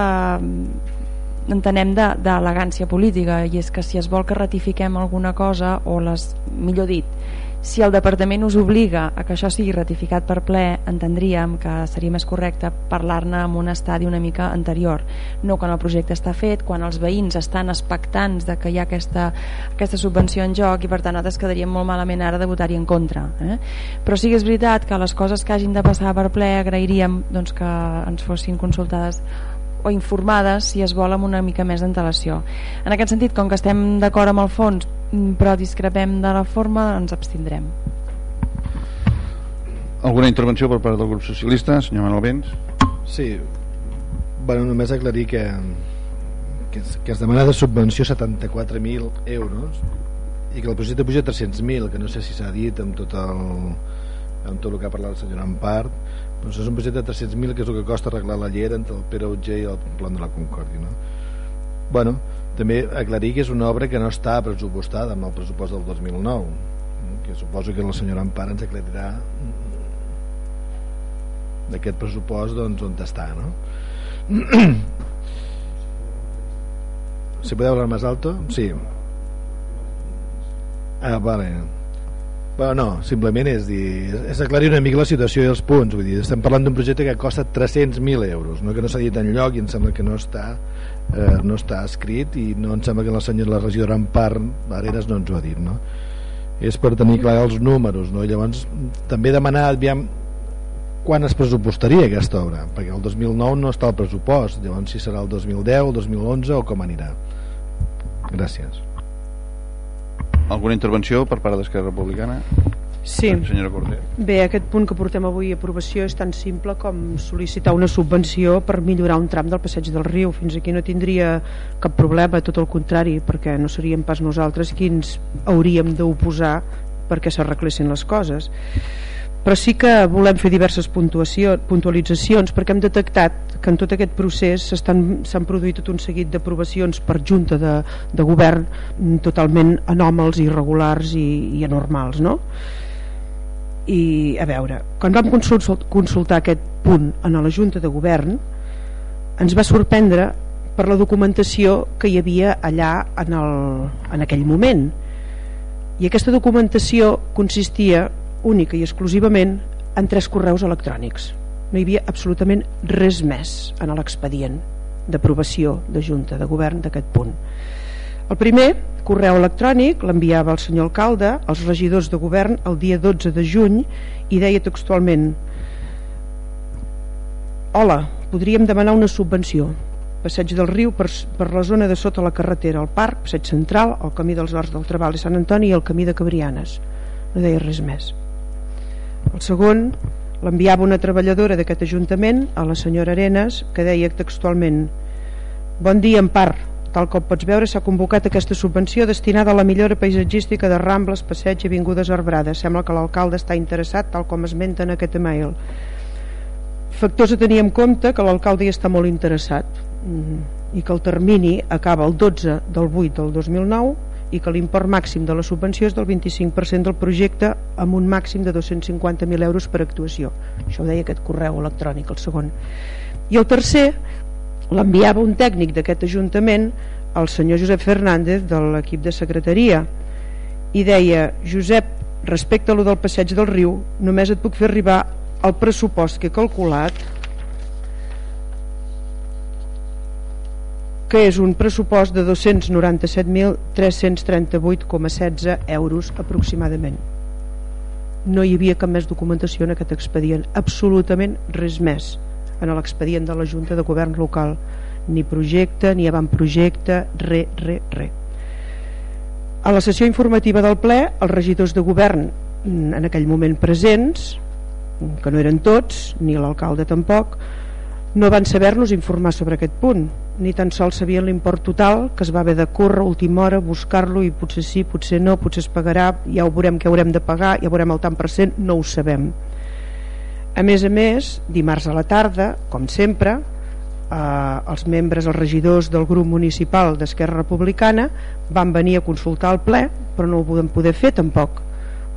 entenem d'elegància política i és que si es vol que ratifiquem alguna cosa o les, millor dit si el departament us obliga a que això sigui ratificat per ple, entendríem que seria més correcte parlar-ne en un estadi una mica anterior, no quan el projecte està fet, quan els veïns estan expectants de que hi ha aquesta, aquesta subvenció en joc i per tant nosaltres quedaríem molt malament ara de votar-hi en contra. Eh? Però sí que és veritat que les coses que hagin de passar per ple agrairíem doncs, que ens fossin consultades o informades si es vol amb una mica més d'antelació. En aquest sentit, com que estem d'acord amb el fons mm, però discrepem de la forma, ens abstindrem. Alguna intervenció per part del grup socialista, senyor Manuel Vents? Sí, bueno, només aclarir que, que, que es demana de subvenció 74.000 euros i que el projecte puja 300.000, que no sé si s'ha dit amb tot, el, amb tot el que ha parlat el senyor Ampart, doncs és un projecte de 300.000 que és el que costa arreglar la llera entre el Pere Utger i el Plan de la Concòrdia no? bueno, també aclarir que és una obra que no està pressupostada amb el pressupost del 2009 que suposo que la senyora Ampara ens aclarirà d'aquest pressupost doncs on està no? ¿se puede hablar más alto? sí ah, vale Bueno, no, simplement és dir, és aclarir una mica la situació i els punts, vull dir, estem parlant d'un projecte que costa 300.000 euros, no? que no s'ha dit en lloc i em sembla que no està eh, no està escrit i no em sembla que la senyora la regidora part Arenas no ens ho ha dit, no? És per tenir clar els números, no? I llavors també demanar, aviam, quan es pressupostaria aquesta obra, perquè el 2009 no està al pressupost, llavors si serà el 2010, el 2011 o com anirà. Gràcies. Alguna intervenció per part d'Esquerra Republicana? Sí. Senyora Cortés. Bé, aquest punt que portem avui a aprovació és tan simple com sol·licitar una subvenció per millorar un tram del passeig del riu. Fins aquí no tindria cap problema, tot el contrari, perquè no seríem pas nosaltres qui ens hauríem d'oposar perquè s'arreglessin les coses però sí que volem fer diverses puntualitzacions perquè hem detectat que en tot aquest procés s'han produït tot un seguit d'aprovacions per junta de, de govern totalment anòmals, irregulars i, i anormals no? i a veure quan vam consultar aquest punt en la junta de govern ens va sorprendre per la documentació que hi havia allà en, el, en aquell moment i aquesta documentació consistia única i exclusivament en tres correus electrònics no hi havia absolutament res més en l'expedient d'aprovació de Junta de Govern d'aquest punt el primer correu electrònic l'enviava el senyor alcalde als regidors de govern el dia 12 de juny i deia textualment Hola, podríem demanar una subvenció passeig del riu per, per la zona de sota la carretera, el parc, passeig central, el camí dels Horts del Treball i Sant Antoni i el camí de Cabrianes. No deia res més. El segon l'enviava una treballadora d'aquest Ajuntament a la senyora Arenas que deia textualment Bon dia, en part. Tal com pots veure, s'ha convocat aquesta subvenció destinada a la millora paisatgística de Rambles, Passeig i Avingudes Arbrades. Sembla que l'alcalde està interessat, tal com esmenta en aquest email. Factors a tenir en compte que l'alcalde hi està molt interessat mm, i que el termini acaba el 12 del 8 del 2009 i que l'import màxim de la subvenció és del 25% del projecte amb un màxim de 250.000 euros per actuació. Això ho deia aquest correu electrònic, el segon. I el tercer l'enviava un tècnic d'aquest Ajuntament, el senyor Josep Fernández, de l'equip de secretaria, i deia, Josep, respecte a lo del passeig del riu, només et puc fer arribar el pressupost que he calculat que és un pressupost de 297.338,16 euros aproximadament. No hi havia cap més documentació en aquest expedient, absolutament res més en l'expedient de la Junta de Govern local, ni projecte, ni avantprojecte, re, re, re. A la sessió informativa del ple, els regidors de govern en aquell moment presents, que no eren tots, ni l'alcalde tampoc, no van saber-nos informar sobre aquest punt. Ni tan sols sabien l'import total que es va haver de córrer última hora, buscar-lo i potser sí, potser no, potser es pagarà. Ja ho veurem què haurem de pagar, ja veurem el tant per cent no ho sabem. A més a més, dimarts a la tarda com sempre eh, els membres, els regidors del grup municipal d'Esquerra Republicana van venir a consultar el ple però no ho podem poder fer tampoc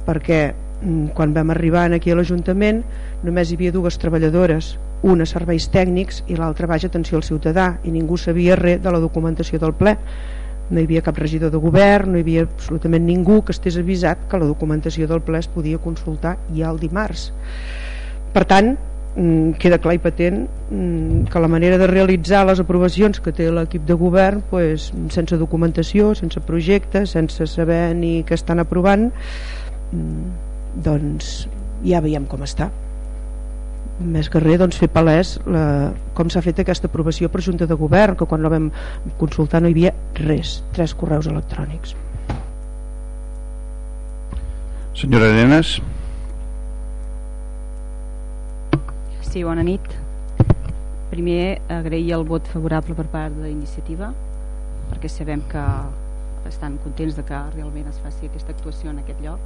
perquè mm, quan vam arribar aquí a l'Ajuntament només hi havia dues treballadores una serveis tècnics i l'altra vaja atenció al ciutadà. I ningú sabia res de la documentació del ple. No hi havia cap regidor de govern no hi havia absolutament ningú que estés avisat que la documentació del ple es podia consultar ja el dimarts. Per tant mm, queda clar i patent mm, que la manera de realitzar les aprovacions que té l'equip de govern pues, sense documentació, sense projecte sense saber ni què estan aprovant mm, doncs ja veiem com està més que res doncs, fer palès la, com s'ha fet aquesta aprovació per Junta de Govern que quan la vam consultar no hi havia res tres correus electrònics. Senyora Arenas. Sí, bona nit. Primer agrair el vot favorable per part de l'iniciativa perquè sabem que estan contents de que realment es faci aquesta actuació en aquest lloc.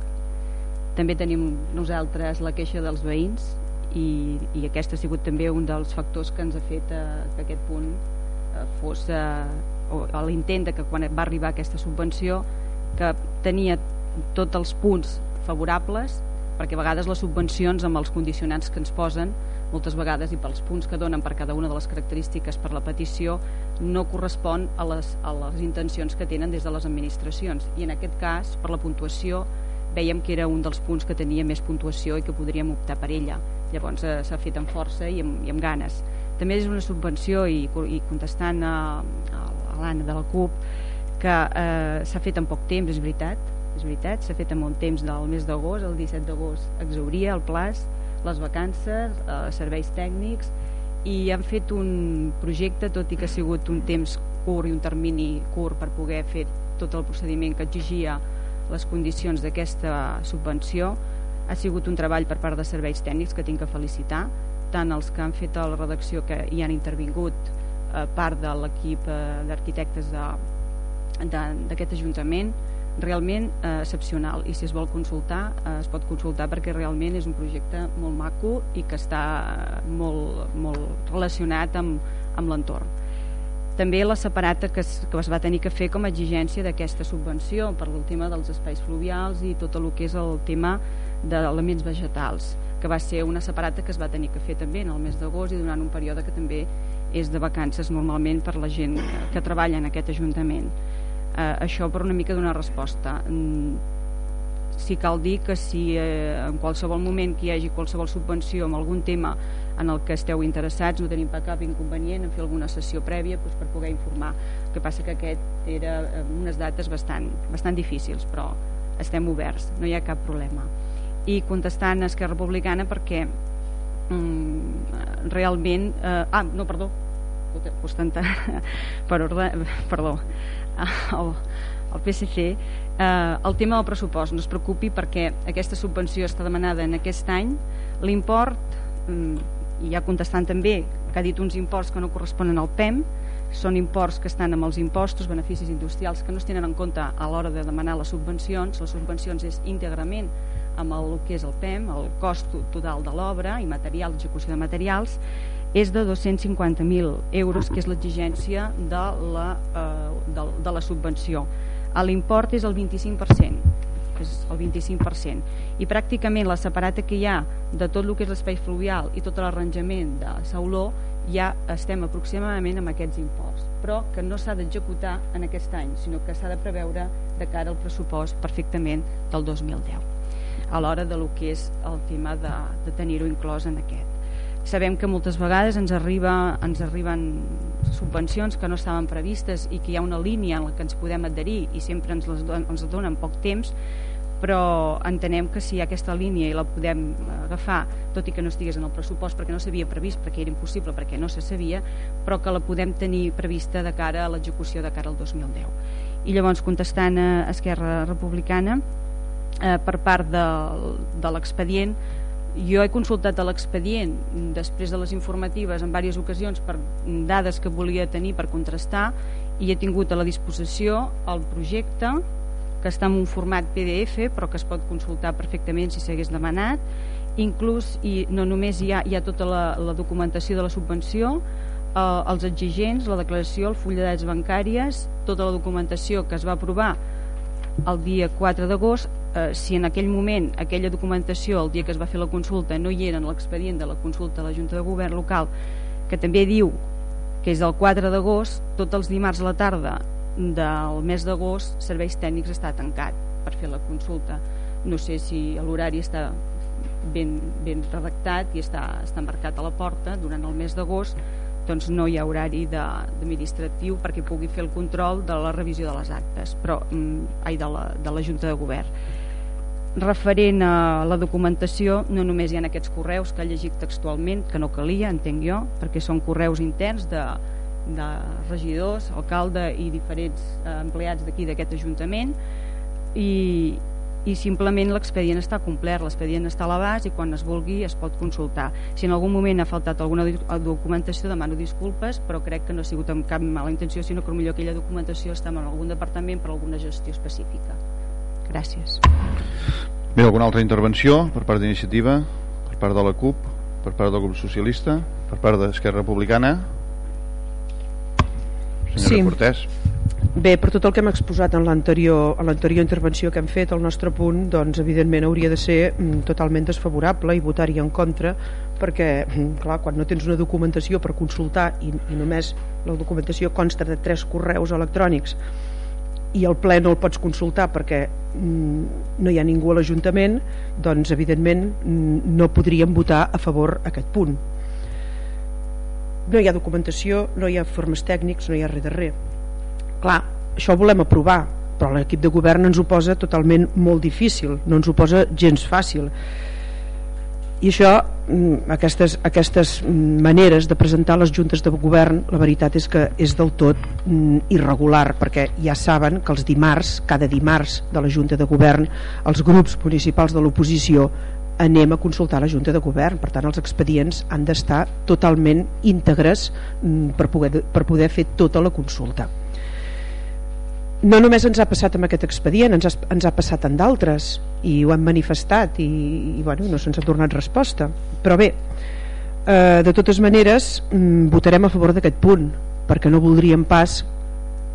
També tenim nosaltres la queixa dels veïns i, i aquest ha sigut també un dels factors que ens ha fet eh, que aquest punt eh, fos eh, l'intent de que quan va arribar aquesta subvenció que tenia tots els punts favorables perquè a vegades les subvencions amb els condicionants que ens posen moltes vegades i pels punts que donen per cada una de les característiques per la petició no correspon a les, a les intencions que tenen des de les administracions. I en aquest cas per la puntuació veiem que era un dels punts que tenia més puntuació i que podríem optar per ella llavors eh, s'ha fet amb força i amb, i amb ganes. També és una subvenció i, i contestant a, a l'Anna de la CUP que eh, s'ha fet en poc temps, és veritat és veritat, s'ha fet en un temps del mes d'agost el 17 d'agost exauria el plaç les vacances, eh, serveis tècnics i han fet un projecte tot i que ha sigut un temps curt i un termini curt per poder fer tot el procediment que exigia les condicions d'aquesta subvenció ha sigut un treball per part de serveis tècnics que tinc que felicitar tant els que han fet la redacció que hi han intervingut eh, part de l'equip eh, d'arquitectes d'aquest Ajuntament. Realment eh, excepcional. I si es vol consultar eh, es pot consultar perquè realment és un projecte molt maco i que està molt, molt relacionat amb, amb l'entorn. També la separata que es, que es va tenir que fer com a exigència d'aquesta subvenció per l'última dels espais fluvials i tot el que és el tema d'elements vegetals que va ser una separata que es va tenir que fer també en el mes d'agost i durant un període que també és de vacances normalment per la gent que treballa en aquest Ajuntament eh, això per una mica donar resposta mm, si cal dir que si eh, en qualsevol moment que hi hagi qualsevol subvenció amb algun tema en el que esteu interessats, no tenim cap inconvenient en fer alguna sessió prèvia doncs, per poder informar. El que passa que aquest era eh, unes dates bastant, bastant difícils, però estem oberts, no hi ha cap problema. I contestant a Esquerra Republicana perquè mm, realment... Eh, ah, no, perdó, ostentar, per ordre, perdó, el, el PSC, eh, el tema del pressupost no es preocupi perquè aquesta subvenció està demanada en aquest any, l'import mm, i ja contestant també que ha dit uns imports que no corresponen al PEM són imports que estan amb els impostos, beneficis industrials que no es tenen en compte a l'hora de demanar les subvencions les subvencions és íntegrament amb el que és el PEM, el cost total de l'obra i material, execució de materials és de 250.000 euros que és l'exigència de, la, eh, de, de la subvenció. L'import és el 25% és el 25% i pràcticament la separata que hi ha de tot el que és l'espai fluvial i tot l'arranjament de Sauló ja estem aproximadament amb aquests imports. Però que no s'ha d'executar en aquest any sinó que s'ha de preveure de cara al pressupost perfectament del 2010 a l'hora de lo que és el tema de, de tenir-ho inclòs en aquest sabem que moltes vegades ens, arriba, ens arriben subvencions que no estaven previstes i que hi ha una línia en la que ens podem adherir i sempre ens les don, ens donen poc temps però entenem que si hi ha aquesta línia i la podem agafar, tot i que no estigués en el pressupost perquè no s'havia previst, perquè era impossible, perquè no se sabia, però que la podem tenir prevista de cara a l'execució de cara al 2010. I llavors, contestant a Esquerra Republicana, eh, per part de, de l'expedient, jo he consultat l'expedient després de les informatives en diverses ocasions per dades que volia tenir per contrastar i he tingut a la disposició el projecte que està en un format PDF però que es pot consultar perfectament si s'hagués demanat. Inclús i no només hi ha, hi ha tota la, la documentació de la subvenció eh, els exigents, la declaració, el full de dades bancàries tota la documentació que es va aprovar el dia 4 d'agost eh, si en aquell moment aquella documentació el dia que es va fer la consulta no hi era en l'expedient de la consulta a la Junta de Govern local que també diu que és del 4 d'agost tots els dimarts a la tarda del mes d'agost serveis tècnics està tancat per fer la consulta. No sé si l'horari està ben, ben redactat i està, està marcat a la porta durant el mes d'agost doncs no hi ha horari d'administratiu perquè pugui fer el control de la revisió de les actes però, mm, ai, de, la, de la Junta de Govern. Referent a la documentació no només hi ha aquests correus que ha llegit textualment que no calia, entenc jo perquè són correus interns de, de regidors, alcalde i diferents eh, empleats d'aquí d'aquest Ajuntament i, i simplement l'expedient està complert, l'expedient està a l'abast i quan es vulgui es pot consultar. Si en algun moment ha faltat alguna documentació demano disculpes, però crec que no ha sigut amb cap mala intenció, sinó que millor aquella documentació està en algun departament per alguna gestió específica. Gràcies. Bé, alguna altra intervenció per part d'iniciativa, per part de la CUP, per part del grup socialista, per part d'Esquerra Republicana? Senyora sí. Cortés. Bé, per tot el que hem exposat en l'anterior intervenció que hem fet, el nostre punt, doncs, evidentment, hauria de ser mm, totalment desfavorable i votar-hi en contra, perquè, mm, clar, quan no tens una documentació per consultar i, i només la documentació consta de tres correus electrònics i el ple no el pots consultar perquè mm, no hi ha ningú a l'Ajuntament, doncs, evidentment, no podríem votar a favor aquest punt. No hi ha documentació, no hi ha formes tècnics, no hi ha res de res clar, això ho volem aprovar però l'equip de govern ens ho posa totalment molt difícil, no ens ho posa gens fàcil. I això, mm, aquestes, aquestes maneres de presentar les juntes de govern la veritat és que és del tot mm, irregular perquè ja saben que els dimarts, cada dimarts de la junta de govern els grups municipals de l'oposició anem a consultar la Junta de Govern. Per tant els expedients han d'estar totalment íntegres mm, per poder, per poder fer tota la consulta no només ens ha passat amb aquest expedient, ens ha, ens ha passat en d'altres i ho hem manifestat i, i bueno, no se'ns ha tornat resposta. Però bé, eh, de totes maneres mm, votarem a favor d'aquest punt perquè no voldríem pas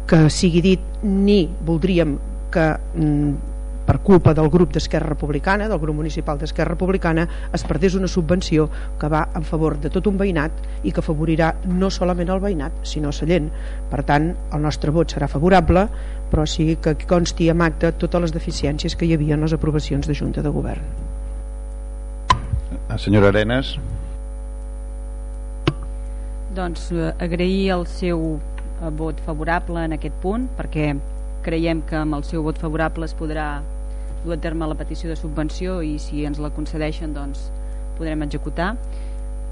que sigui dit ni voldríem que mm, per culpa del grup d'Esquerra Republicana, del grup municipal d'Esquerra Republicana, es perdés una subvenció que va en favor de tot un veïnat i que afavorirà no solament el veïnat, sinó Sallent. Per tant, el nostre vot serà favorable, però sí que consti amb acte totes les deficiències que hi havia en les aprovacions de Junta de Govern. Ah, senyora Arenas. Doncs eh, agrair el seu eh, vot favorable en aquest punt, perquè creiem que amb el seu vot favorable es podrà dur a terme la petició de subvenció i si ens la concedeixen doncs podrem executar.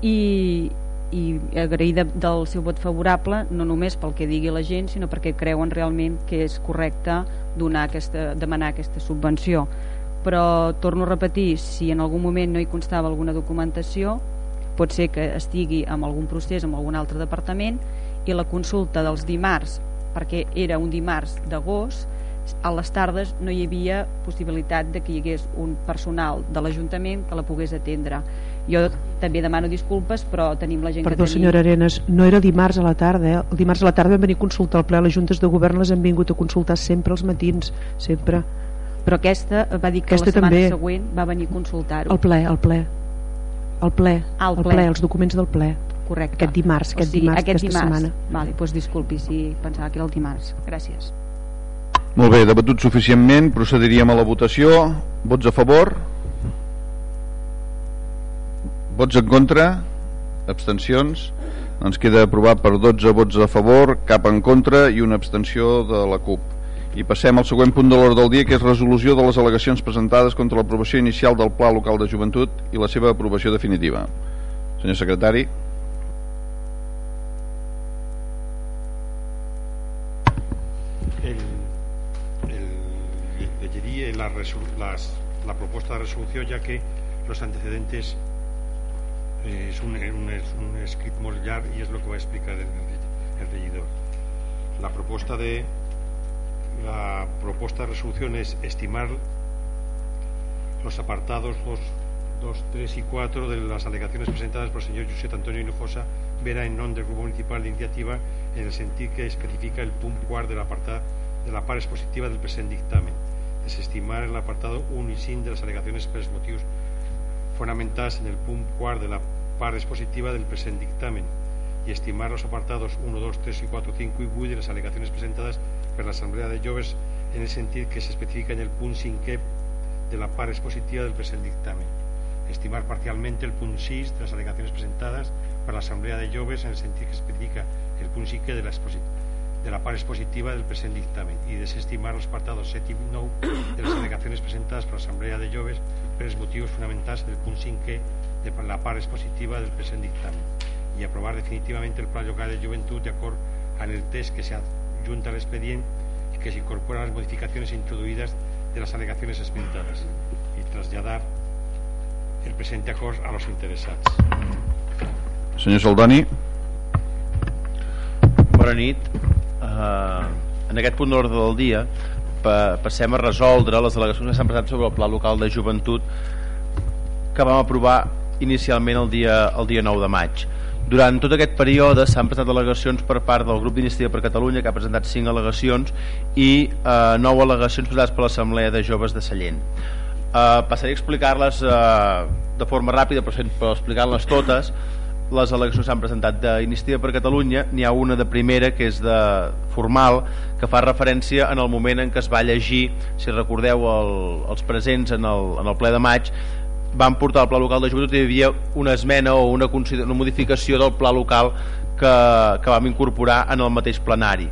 I, i agrair de, del seu vot favorable no només pel que digui la gent sinó perquè creuen realment que és correcte donar aquesta, demanar aquesta subvenció. Però torno a repetir si en algun moment no hi constava alguna documentació pot ser que estigui en algun procés amb algun altre departament i la consulta dels dimarts perquè era un dimarts d'agost a les tardes no hi havia possibilitat de que hi hagués un personal de l'Ajuntament que la pogués atendre. Jo també demano disculpes però tenim la gent Perdó, que tenim. senyora Arenas, no era dimarts a la tarda eh? el dimarts a la tarda vam venir a consultar el ple les juntes de govern les hem vingut a consultar sempre als matins sempre. Però aquesta va dir que aquesta la setmana també. següent va venir a consultar-ho. El ple, el ple. El ple, Ah, el el ple. ple, els documents del ple. Correcte. Aquest dimarts, aquest o sigui, dimarts, aquest aquesta dimarts. setmana. Vale, doncs disculpi si pensava que era el dimarts. Gràcies Molt bé, debatut suficientment, procediríem a la votació. Vots a favor? Vots en contra? Abstencions? Ens queda aprovat per 12 vots a favor, cap en contra i una abstenció de la CUP. I passem al següent punt de l'ordre del dia, que és resolució de les al·legacions presentades contra l'aprovació inicial del Pla Local de Joventut i la seva aprovació definitiva. Senyor secretari. La, la propuesta de resolución ya que los antecedentes eh, es, un, molt llarg y es lo que va a explicar el, regidor. La propuesta de la propuesta resolución es estimar los apartados 2, 2, 3 y 4 de las alegaciones presentadas por el señor José Antonio Hinojosa Vera en nombre del Grupo Municipal de Iniciativa en el sentido que especifica el punt quart de l'apartat de la part expositiva del present dictamen desestimar el apartado 1 y 5 de las alegaciones per els motius fonamentats en el punt quart de la part expositiva del present dictamen y estimar los apartados 1, 2, 3 y 4, 5 y 8 de las alegaciones presentadas per l'Assemblea de Joves en el sentit que s'especifica en el punt 5è de la part expositiva del present dictamen. Estimar parcialment el punt 6 de les alegacions presentades per l'Assemblea de Joves en el sentit que especifica el punt 5è de la, de la part expositiva del present dictamen i desestimar els apartados 7 i 9 de les alegacions presentades per l'Assemblea de Joves per els motius fonamentats del punt 5è de la part expositiva del present dictamen y aprobar definitivamente el plan local de juventud de acuerdo en el test que se adjunta al expediente y que se incorporan las modificaciones introducidas de las alegaciones experimentadas y trasladar el presente acord a los interesados. Senyor Saldani. Bona nit. Uh, en aquest punt d'ordre del dia pa passem a resoldre les al·legacions que s'han presentat sobre el Pla Local de Joventut que vam aprovar inicialment el dia, el dia 9 de maig. Durant tot aquest període s'han presentat al·legacions per part del grup d'Iniciativa per Catalunya que ha presentat 5 al·legacions i eh, 9 al·legacions presentades per l'Assemblea de Joves de Sallent. Eh, passaré a explicar-les eh, de forma ràpida però, però explicar-les totes les al·legacions s'han presentat d'Iniciativa per Catalunya n'hi ha una de primera que és de formal que fa referència en el moment en què es va llegir si recordeu el, els presents en el, en el ple de maig van portar al pla local de joventut i hi havia una esmena o una, una modificació del pla local que, que vam incorporar en el mateix plenari.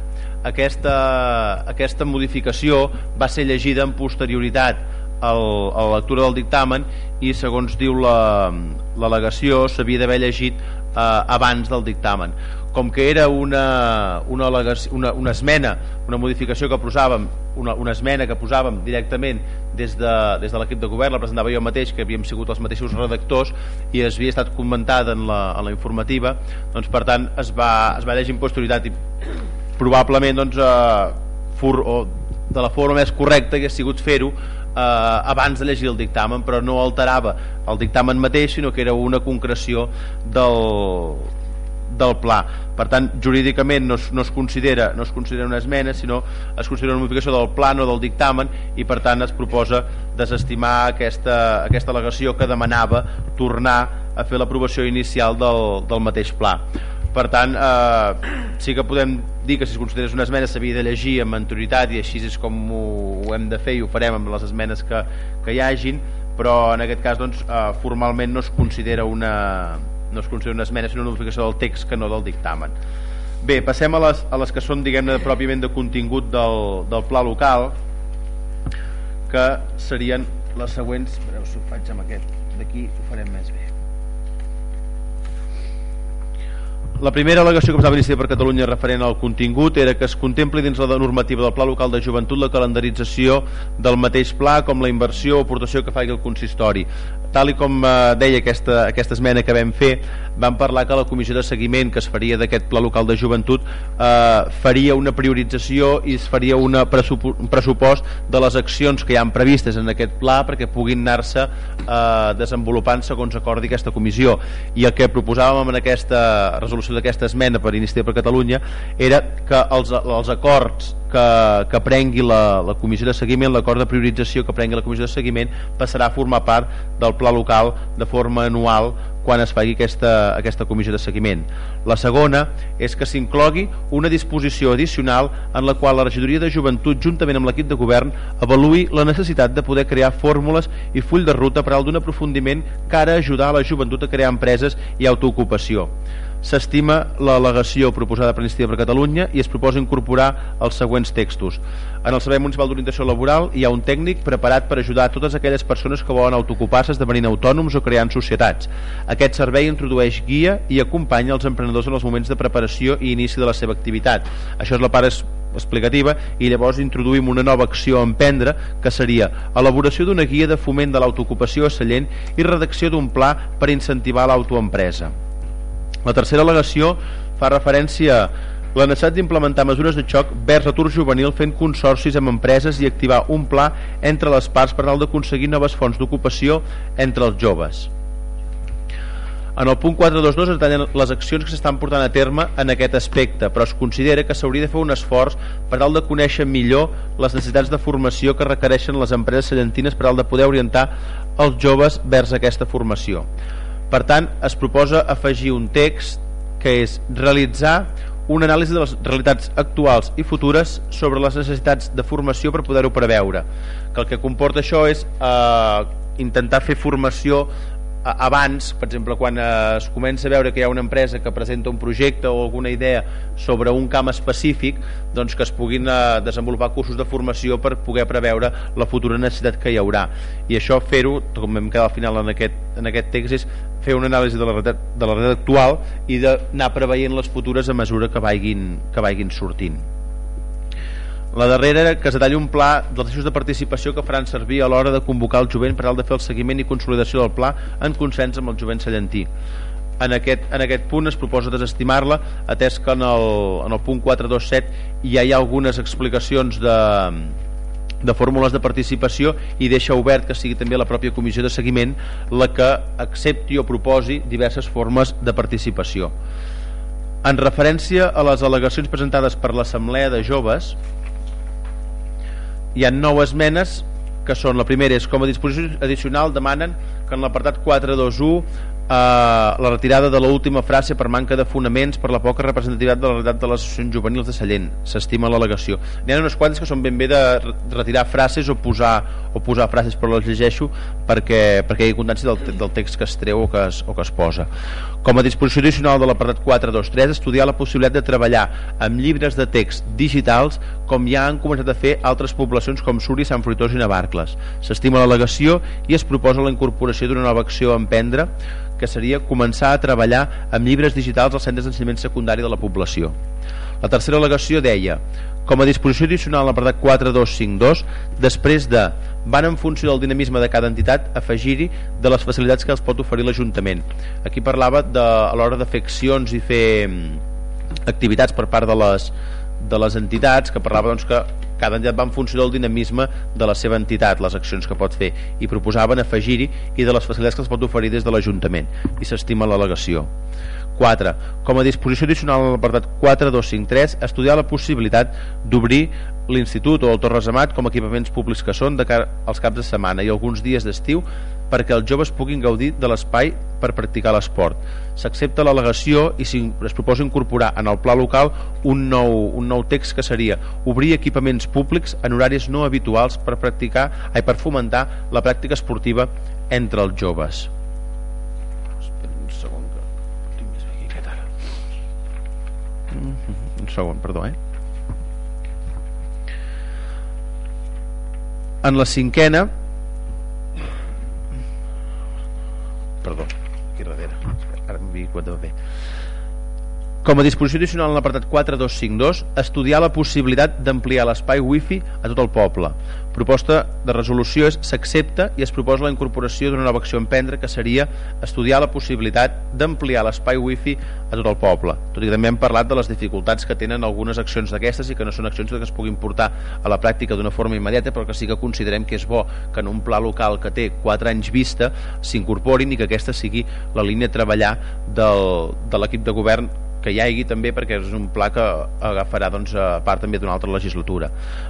Aquesta, aquesta modificació va ser llegida en posterioritat al, a la lectura del dictamen i segons diu l'al·legació la, s'havia d'haver llegit eh, abans del dictamen. Com que era una, una, una, una esmena, una modificació que posàvem, una, una esmena que posàvem directament des de, des de l'equip de govern, la presentava jo mateix, que havíem sigut els mateixos redactors i es havia estat comentada en la, en la informativa, doncs per tant es va, es va llegir en posterioritat i probablement doncs, eh, fur, o de la forma més correcta hagués sigut fer-ho eh, abans de llegir el dictamen però no alterava el dictamen mateix sinó que era una concreció del, del pla. Per tant jurídicament no es, no es, considera, no es considera una esmena sinó es considera una modificació del pla o del dictamen i per tant es proposa desestimar aquesta, aquesta al·legació que demanava tornar a fer l'aprovació inicial del, del mateix pla per tant eh, sí que podem dir que si es considera una esmena s'havia de llegir amb anterioritat i així és com ho, ho hem de fer i ho farem amb les esmenes que, que hi hagin però en aquest cas doncs, eh, formalment no es considera una, no es considera una esmena sinó una modificació del text que no del dictamen. Bé, passem a les, a les que són diguem-ne pròpiament de contingut del, del pla local que serien les següents. Veureu si ho faig amb aquest d'aquí ho farem més bé La primera al·legació que posava l'Iniciativa per Catalunya referent al contingut era que es contempli dins la normativa del Pla Local de Joventut la calendarització del mateix pla com la inversió o aportació que faci el consistori. Tal i com eh, deia aquesta, aquesta esmena que vam fer, vam parlar que la comissió de seguiment que es faria d'aquest Pla Local de Joventut eh, faria una priorització i es faria una un pressupost de les accions que hi han previstes en aquest pla perquè puguin anar-se eh, desenvolupant segons acordi aquesta comissió. I el que proposàvem en aquesta resolució d'aquesta esmena per Iniciativa per Catalunya era que els, els acords que, que prengui la, la comissió de seguiment, l'acord de priorització que prengui la comissió de seguiment passarà a formar part del pla local de forma anual quan es faci aquesta, aquesta comissió de seguiment. La segona és que s'inclogui una disposició addicional en la qual la regidoria de joventut, juntament amb l'equip de govern, avaluï la necessitat de poder crear fórmules i full de ruta per al d'un aprofundiment que ara ajudar a la joventut a crear empreses i autoocupació s'estima l'al·legació proposada per l'Institut per Catalunya i es proposa incorporar els següents textos. En el Servei Municipal d'Orientació Laboral hi ha un tècnic preparat per ajudar a totes aquelles persones que volen autoocupar-se esdevenint autònoms o creant societats. Aquest servei introdueix guia i acompanya els emprenedors en els moments de preparació i inici de la seva activitat. Això és la part explicativa i llavors introduïm una nova acció a emprendre que seria elaboració d'una guia de foment de l'autoocupació a Sallent i redacció d'un pla per incentivar l'autoempresa. La tercera al·legació fa referència a la necessitat d'implementar mesures de xoc vers l'atur juvenil fent consorcis amb empreses i activar un pla entre les parts per tal d'aconseguir noves fonts d'ocupació entre els joves. En el punt 422 es detallen les accions que s'estan portant a terme en aquest aspecte, però es considera que s'hauria de fer un esforç per tal de conèixer millor les necessitats de formació que requereixen les empreses sallentines per tal de poder orientar els joves vers aquesta formació. Per tant, es proposa afegir un text que és realitzar una anàlisi de les realitats actuals i futures sobre les necessitats de formació per poder-ho preveure que el que comporta això és eh, intentar fer formació abans, per exemple, quan es comença a veure que hi ha una empresa que presenta un projecte o alguna idea sobre un camp específic, doncs que es puguin eh, desenvolupar cursos de formació per poder preveure la futura necessitat que hi haurà. I això fer-ho, com vam quedar al final en aquest, en aquest text, és fer una anàlisi de la realitat, de la realitat actual i d'anar preveient les futures a mesura que vagin, que vagin sortint. La darrera era que es detalli un pla dels eixos de participació que faran servir a l'hora de convocar el jovent per tal de fer el seguiment i consolidació del pla en consens amb el jovent cellentí. En aquest, en aquest punt es proposa desestimar-la, atès que en el, en el punt 427 ja hi ha algunes explicacions de, de fórmules de participació i deixa obert que sigui també la pròpia comissió de seguiment la que accepti o proposi diverses formes de participació. En referència a les al·legacions presentades per l'Assemblea de Joves, hi ha nou esmenes que són, la primera és com a disposició addicional demanen que en l'apartat 421 eh, la retirada de l'última frase per manca de fonaments per la poca representativitat de la realitat de les associacions juvenils de Sallent s'estima l'al·legació. N'hi ha unes quantes que són ben bé de retirar frases o posar, o posar frases però les llegeixo perquè, perquè hi ha constància del, del text que es treu o que es, o que es posa com a disposició addicional de l'apartat 423, estudiar la possibilitat de treballar amb llibres de text digitals com ja han començat a fer altres poblacions com Súria, Sant Fruitós i Navarcles. S'estima l'al·legació i es proposa la incorporació d'una nova acció a emprendre que seria començar a treballar amb llibres digitals als centres d'ensenyament secundari de la població. La tercera al·legació deia com a disposició addicional a l'apartat 4252, després de van en funció del dinamisme de cada entitat afegir-hi de les facilitats que els pot oferir l'Ajuntament. Aquí parlava de, a l'hora de fer accions i fer mm, activitats per part de les, de les entitats, que parlava doncs, que cada entitat va en funció del dinamisme de la seva entitat, les accions que pot fer, i proposaven afegir-hi i de les facilitats que els pot oferir des de l'Ajuntament, i s'estima l'al·legació. 4. Com a disposició addicional en l'apartat 4253, estudiar la possibilitat d'obrir l'institut o el Torres Amat com equipaments públics que són de cara als caps de setmana i alguns dies d'estiu perquè els joves puguin gaudir de l'espai per practicar l'esport. S'accepta l'al·legació i es proposa incorporar en el pla local un nou, un nou text que seria obrir equipaments públics en horaris no habituals per practicar ai, per fomentar la pràctica esportiva entre els joves. Un segon, perdó, eh? En la cinquena perdó, aquí darrere ara m'he de bé com a disposició addicional en l'apartat 4252, estudiar la possibilitat d'ampliar l'espai wifi a tot el poble. Proposta de resolució és s'accepta i es proposa la incorporació d'una nova acció a emprendre que seria estudiar la possibilitat d'ampliar l'espai wifi a tot el poble. Tot i que també hem parlat de les dificultats que tenen algunes accions d'aquestes i que no són accions que es puguin portar a la pràctica d'una forma immediata, però que sí que considerem que és bo que en un pla local que té 4 anys vista s'incorporin i que aquesta sigui la línia a treballar del, de l'equip de govern que hi hagi també perquè és un pla que agafarà doncs, a part també d'una altra legislatura.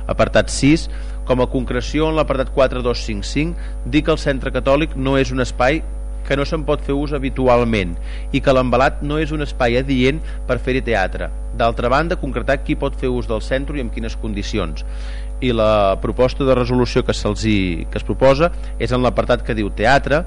Apartat 6, com a concreció en l'apartat 4255, dir que el centre catòlic no és un espai que no se'n pot fer ús habitualment i que l'embalat no és un espai adient per fer-hi teatre. D'altra banda, concretar qui pot fer ús del centre i en quines condicions. I la proposta de resolució que, que es proposa és en l'apartat que diu teatre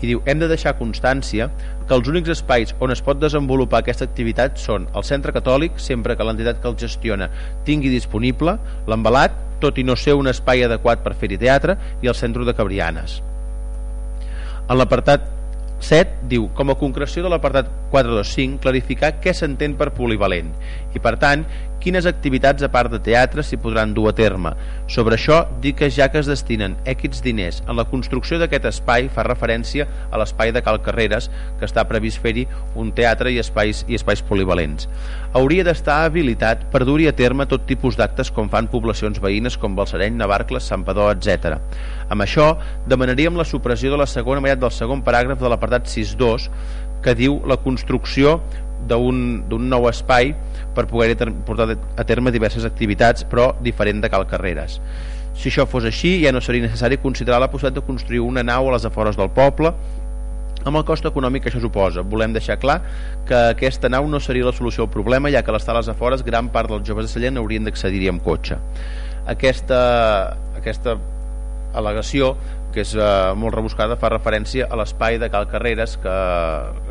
i diu hem de deixar constància que els únics espais on es pot desenvolupar aquesta activitat són el centre catòlic, sempre que l'entitat que el gestiona tingui disponible l'embalat, tot i no ser un espai adequat per fer-hi teatre, i el centre de Cabrianes. En l'apartat 7 diu, com a concreció de l'apartat 425, clarificar què s'entén per polivalent i per tant quines activitats a part de teatre s'hi podran dur a terme. Sobre això, dic que ja que es destinen èquids diners en la construcció d'aquest espai fa referència a l'espai de Cal Carreres, que està previst fer-hi un teatre i espais, i espais polivalents. Hauria d'estar habilitat per dur-hi a terme tot tipus d'actes com fan poblacions veïnes com Balsareny, Navarcles, Sant Padó, etc. Amb això, demanaríem la supressió de la segona meitat del segon paràgraf de l'apartat 6.2 que diu la construcció d'un nou espai per poder portar a terme diverses activitats però diferent de Cal Carreres si això fos així ja no seria necessari considerar la possibilitat de construir una nau a les afores del poble amb el cost econòmic que això suposa. Volem deixar clar que aquesta nau no seria la solució al problema, ja que a les afores gran part dels joves de Sallent haurien d'accedir-hi amb cotxe. Aquesta, aquesta al·legació que és eh, molt rebuscada, fa referència a l'espai de Cal Carreres, que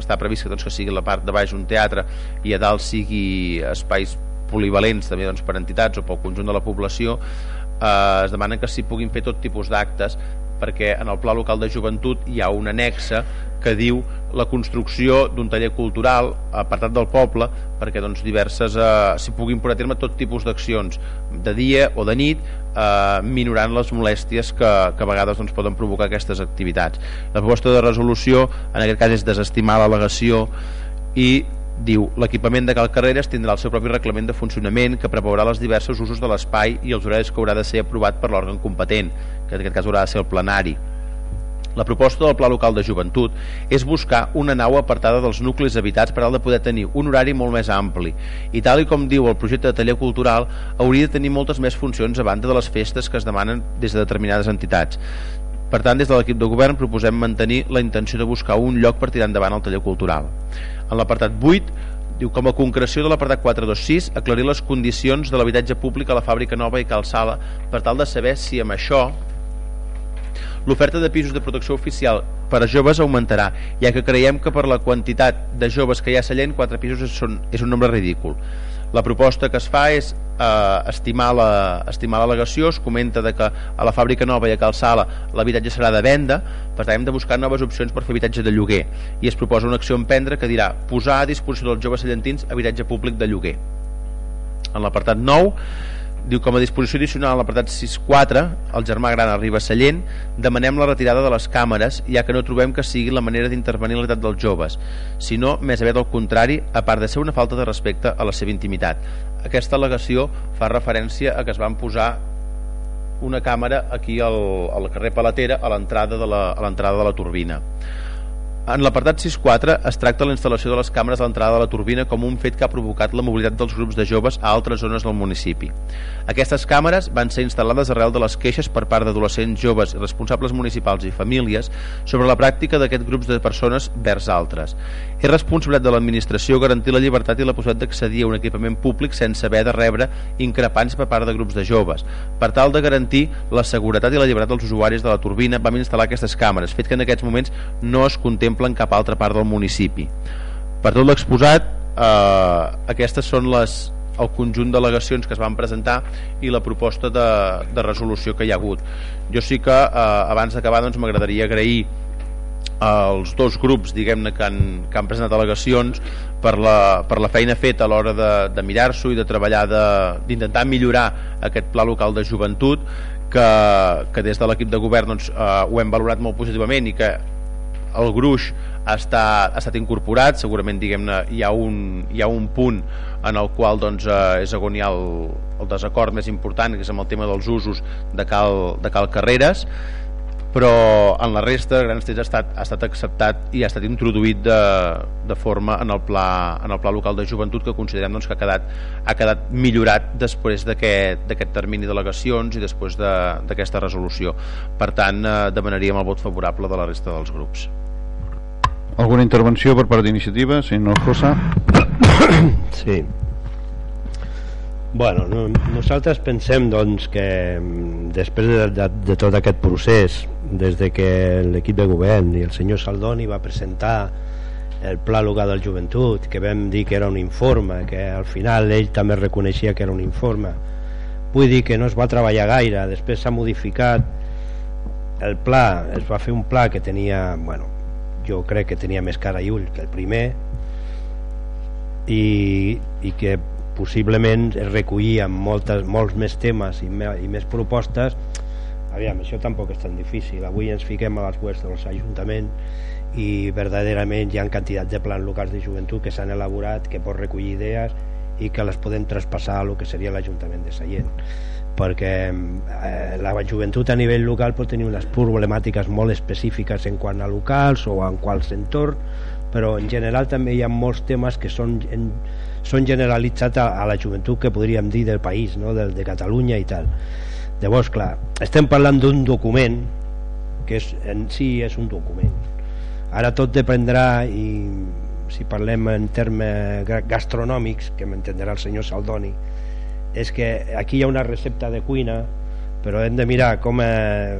està previst que, doncs, que sigui la part de baix un teatre i a dalt sigui espais polivalents també doncs, per entitats o pel conjunt de la població eh, es demanen que s'hi puguin fer tot tipus d'actes perquè en el Pla Local de Joventut hi ha una anexa que diu la construcció d'un taller cultural apartat del poble perquè doncs, diverses eh, s'hi puguin portar a terme tot tipus d'accions de dia o de nit eh, minorant les molèsties que, que a vegades doncs, poden provocar aquestes activitats. La proposta de resolució en aquest cas és desestimar l'al·legació i diu l'equipament de Cal Carreres tindrà el seu propi reglament de funcionament que preveurà els diversos usos de l'espai i els horaris que haurà de ser aprovat per l'òrgan competent que en aquest cas haurà de ser el plenari. La proposta del Pla Local de Joventut és buscar una nau apartada dels nuclis habitats per tal de poder tenir un horari molt més ampli. I tal i com diu el projecte de taller cultural hauria de tenir moltes més funcions a banda de les festes que es demanen des de determinades entitats. Per tant, des de l'equip de govern proposem mantenir la intenció de buscar un lloc per tirar endavant el taller cultural. En l'apartat 8 diu com a concreció de l'apartat 426 aclarir les condicions de l'habitatge públic a la fàbrica nova i calçada per tal de saber si amb això l'oferta de pisos de protecció oficial per a joves augmentarà, ja que creiem que per la quantitat de joves que hi ha a Sallent, 4 pisos és un, és un nombre ridícul. La proposta que es fa és eh, estimar l'al·legació, es comenta de que a la fàbrica nova i a Calçala l'habitatge serà de venda, per tant hem de buscar noves opcions per fer habitatge de lloguer i es proposa una acció emprendre que dirà posar a disposició dels joves sallentins habitatge públic de lloguer. En l'apartat 9 diu com a disposició addicional a l'apartat 6.4 el germà gran arriba a Sallent demanem la retirada de les càmeres ja que no trobem que sigui la manera d'intervenir l'edat dels joves. Sinó més aviat al contrari a part de ser una falta de respecte a la seva intimitat. Aquesta al·legació fa referència a que es van posar una càmera aquí al, al carrer Palatera a l'entrada de, la, a de la turbina. En l'apartat 6.4 es tracta la instal·lació de les càmeres a l'entrada de la turbina com un fet que ha provocat la mobilitat dels grups de joves a altres zones del municipi. Aquestes càmeres van ser instal·lades arrel de les queixes per part d'adolescents joves, responsables municipals i famílies sobre la pràctica d'aquests grups de persones vers altres. És responsabilitat de l'administració garantir la llibertat i la possibilitat d'accedir a un equipament públic sense haver de rebre increpants per part de grups de joves. Per tal de garantir la seguretat i la llibertat dels usuaris de la turbina vam instal·lar aquestes càmeres, fet que en aquests moments no es contempla exemple en cap altra part del municipi per tot l'exposat eh, aquestes són les el conjunt d'al·legacions que es van presentar i la proposta de, de resolució que hi ha hagut. Jo sí que eh, abans d'acabar doncs, m'agradaria agrair als dos grups diguem-ne que, han, que han presentat al·legacions per la, per la feina feta a l'hora de, de mirar-s'ho i de treballar d'intentar millorar aquest pla local de joventut que, que des de l'equip de govern doncs, eh, ho hem valorat molt positivament i que el gruix ha estat, ha estat incorporat, segurament diguem-ne hi, ha un, hi ha un punt en el qual doncs, eh, és ha el, el desacord més important, que és amb el tema dels usos de Cal, de cal Carreres, però en la resta Grans Trets ha estat, ha estat acceptat i ha estat introduït de, de forma en el, pla, en el pla local de joventut que considerem doncs, que ha quedat, ha quedat millorat després d'aquest termini d'al·legacions i després d'aquesta de, resolució. Per tant, eh, demanaríem el vot favorable de la resta dels grups. Alguna intervenció per part d'iniciativa, senyor Rosa? Sí. Bueno, no, nosaltres pensem doncs, que mm, després de, de, de tot aquest procés, des de que l'equip de govern i el senyor Saldoni va presentar el pla local del joventut, que vam dir que era un informe, que al final ell també reconeixia que era un informe, vull dir que no es va treballar gaire, després s'ha modificat el pla, es va fer un pla que tenia, bueno, jo crec que tenia més cara i ull que el primer i, i que possiblement es recollien moltes, molts més temes i, me, i més propostes. Aviam, això tampoc és tan difícil. Avui ens fiquem a les webs dels ajuntaments i verdaderament hi ha quantitat de plans locals de joventut que s'han elaborat que pot recollir idees i que les podem traspassar a lo que seria l'Ajuntament de Sallent perquè eh, la joventut a nivell local pot tenir unes problemàtiques molt específiques en quant a locals o en quals entorn però en general també hi ha molts temes que són, en, són generalitzats a, a la joventut que podríem dir del país, no? de, de Catalunya i tal llavors clar, estem parlant d'un document que és, en si és un document ara tot dependrà i si parlem en termes gastronòmics que m'entendrà el senyor Saldoni és que aquí hi ha una recepta de cuina però hem de mirar com, eh,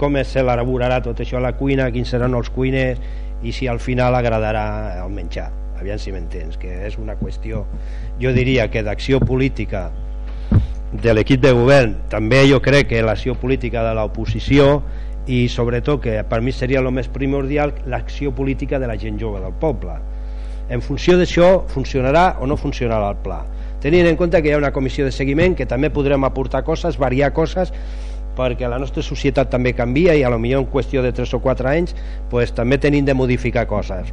com s'elaborarà tot això a la cuina, quins seran els cuiners i si al final agradarà el menjar. Aviam si m'entens, que és una qüestió jo diria que d'acció política de l'equip de govern també jo crec que l'acció política de l'oposició i sobretot que per mi seria el més primordial l'acció política de la gent jove del poble. En funció d'això funcionarà o no funcionarà el pla tenint en compte que hi ha una comissió de seguiment que també podrem aportar coses, variar coses perquè la nostra societat també canvia i a lo millor en qüestió de 3 o 4 anys pues, també tenim de modificar coses.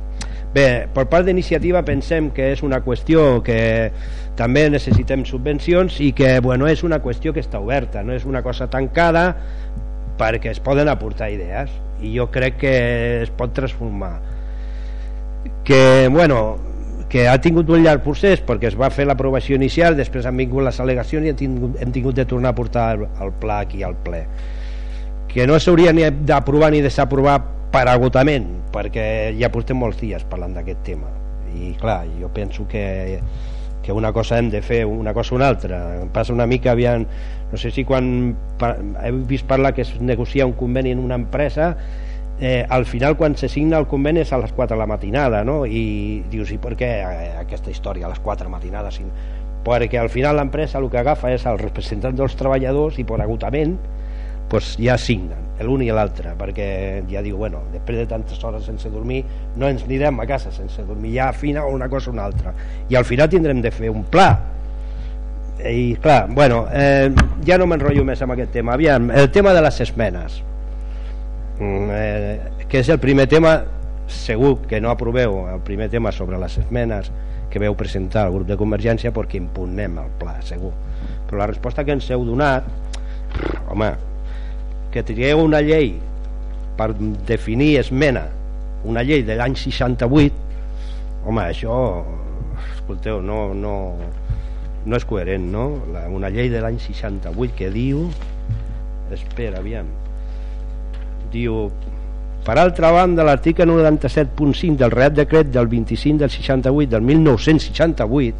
Bé, per part d'iniciativa pensem que és una qüestió que també necessitem subvencions i que bueno, és una qüestió que està oberta, no és una cosa tancada perquè es poden aportar idees i jo crec que es pot transformar. Que bueno que ha tingut un llarg procés perquè es va fer l'aprovació inicial després han vingut les al·legacions i hem tingut, hem tingut de tornar a portar el, pla aquí al ple. Que no s'hauria ni d'aprovar ni desaprovar per agotament perquè ja portem molts dies parlant d'aquest tema. I clar, jo penso que que una cosa hem de fer una cosa o una altra. Em passa una mica aviam, no sé si quan he vist parlar que es negocia un conveni en una empresa eh, al final quan se signa el conveni és a les 4 de la matinada no? i dius, i per què eh, aquesta història a les 4 de la matinada? perquè al final l'empresa el que agafa és el representant dels treballadors i per agotament pues ja signen l'un i l'altre perquè ja diu, bueno, després de tantes hores sense dormir no ens anirem a casa sense dormir ja afina una cosa o una altra i al final tindrem de fer un pla i clar, bueno eh, ja no m'enrotllo més amb aquest tema aviam, el tema de les esmenes eh, que és el primer tema segur que no aproveu el primer tema sobre les esmenes que veu presentar el grup de Convergència perquè impugnem el pla, segur però la resposta que ens heu donat home, que trieu una llei per definir esmena una llei de l'any 68 home, això escolteu, no, no, no és coherent no? La, una llei de l'any 68 que diu espera, aviam diu per altra banda l'article 97.5 del Real Decret del 25 del 68 del 1968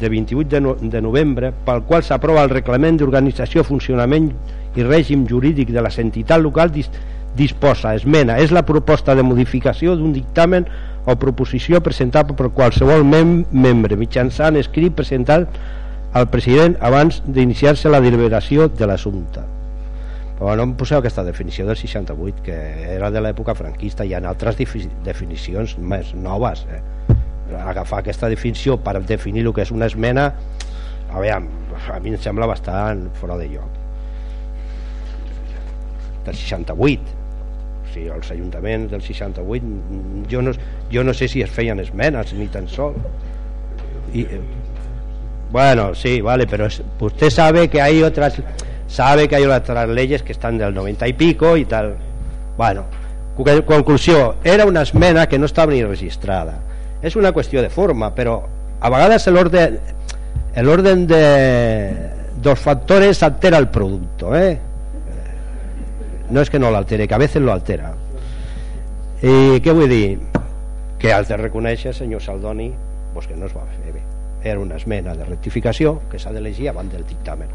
de 28 de, no, de novembre pel qual s'aprova el reglament d'organització, funcionament i règim jurídic de les entitats locals dis, disposa, esmena, és la proposta de modificació d'un dictamen o proposició presentada per qualsevol mem membre mitjançant escrit presentat al president abans d'iniciar-se la deliberació de l'assumpte però no em poseu aquesta definició del 68 que era de l'època franquista hi ha altres definicions més noves eh? agafar aquesta definició per definir el que és una esmena a veure, a mi em sembla bastant fora de lloc. Del 68 o sigui, els ajuntaments del 68 jo no, jo no sé si es feien esmenes ni tan sol. Y, eh, bueno, sí, vale pero usted sabe que hay otras sabe que hay otras leyes que están del 90 y pico y tal. Bueno, conclusió era una esmena que no estava ni registrada. És una qüestió de forma però a vegades l'ordre l'ordre de dos factores altera el producto ¿eh? no és que no l'altere, que a veces lo altera. I què vull dir? Que has de reconèixer senyor Saldoni pues que no es va fer bé. Era una esmena de rectificació que s'ha d'elegir abans del dictamen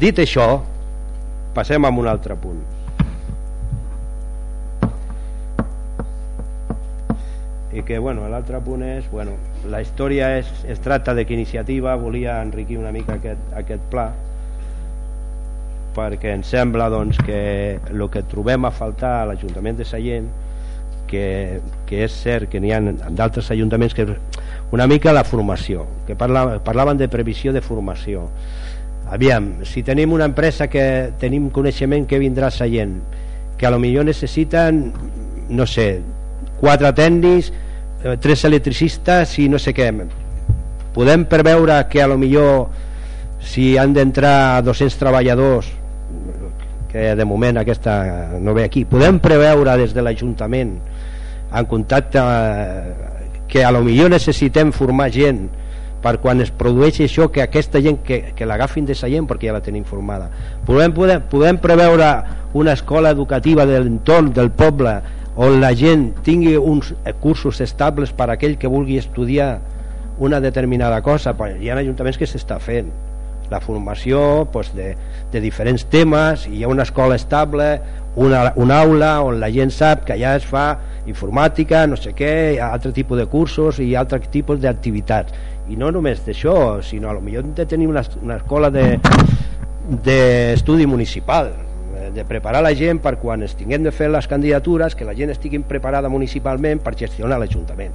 dit això passem a un altre punt. I que bueno, l'altre punt és bueno, la història és, es tracta de que iniciativa volia enriquir una mica aquest, aquest pla perquè em sembla doncs, que el que trobem a faltar a l'Ajuntament de Sallent que, que és cert que n'hi ha d'altres ajuntaments que una mica la formació que parlaven, parlaven de previsió de formació aviam, si tenim una empresa que tenim coneixement que vindrà sa gent que a lo millor necessiten no sé, quatre tècnics eh, tres electricistes i no sé què. Podem preveure que a lo millor si han d'entrar 200 treballadors que de moment aquesta no ve aquí podem preveure des de l'Ajuntament en contacte eh, que a lo millor necessitem formar gent per quan es produeixi això que aquesta gent que, que l'agafin de sa gent perquè ja la tenim formada. Podem, podem, podem preveure una escola educativa de l'entorn del poble on la gent tingui uns cursos estables per a aquell que vulgui estudiar una determinada cosa. Hi ha ajuntaments que s'està fent. La formació pues, de, de diferents temes hi ha una escola estable una, una aula on la gent sap que allà es fa informàtica, no sé què altre tipus de cursos i altres tipus d'activitats i no només d'això sinó a lo millor de tenir una, una escola d'estudi de, municipal de preparar la gent per quan es tinguem de fer les candidatures que la gent estigui preparada municipalment per gestionar l'Ajuntament.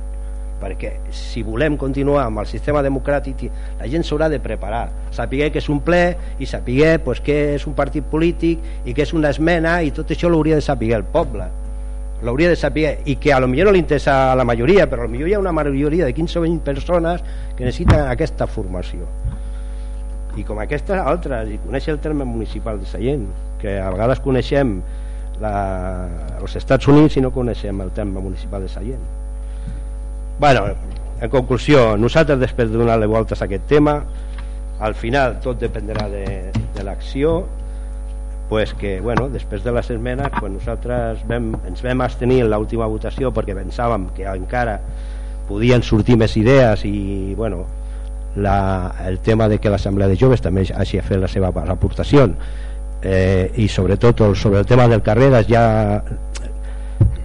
Perquè si volem continuar amb el sistema democràtic la gent s'haurà de preparar. Saber que és un ple i saber pues, què és un partit polític i què és una esmena i tot això l'hauria de saber el poble l'hauria de saber i que a lo millor no li interessa a la majoria però a lo millor hi ha una majoria de 15 o 20 persones que necessiten aquesta formació. I com aquestes altres i conèixer el terme municipal de Sallent que a vegades coneixem la, els Estats Units i no coneixem el terme municipal de Sallent. Bueno, en conclusió nosaltres després de donar-li voltes a aquest tema al final tot dependrà de, de l'acció pues que, bueno, després de les esmenes pues nosaltres vam, ens vam abstenir en l'última votació perquè pensàvem que encara podien sortir més idees i bueno, la, el tema de que l'Assemblea de Joves també hagi fet la seva aportació. Eh, i sobretot el, sobre el tema del Carreras ja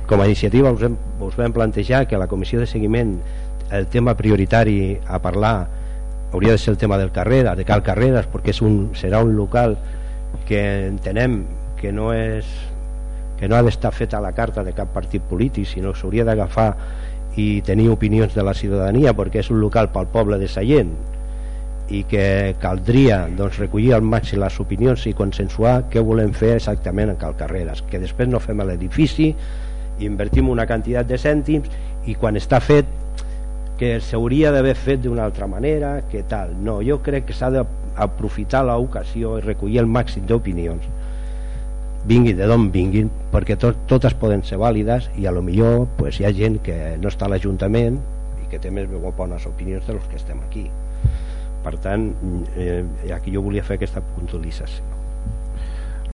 com a iniciativa us, hem, us vam plantejar que la comissió de seguiment el tema prioritari a parlar hauria de ser el tema del Carreras, de Cal Carreras perquè és un, serà un local que entenem que no és que no ha d'estar feta la carta de cap partit polític sinó que s'hauria d'agafar i tenir opinions de la ciutadania perquè és un local pel poble de Sallent i que caldria doncs, recollir al màxim les opinions i consensuar què volem fer exactament en Cal Carreras que després no fem l'edifici invertim una quantitat de cèntims i quan està fet que s'hauria d'haver fet d'una altra manera que tal, no, jo crec que s'ha d'aprofitar l'ocasió i recollir el màxim d'opinions vingui de d'on vinguin perquè tot, totes poden ser vàlides i a lo millor pues, hi ha gent que no està a l'Ajuntament i que té més bones opinions de los que estem aquí. Per tant eh, aquí jo volia fer aquesta puntualització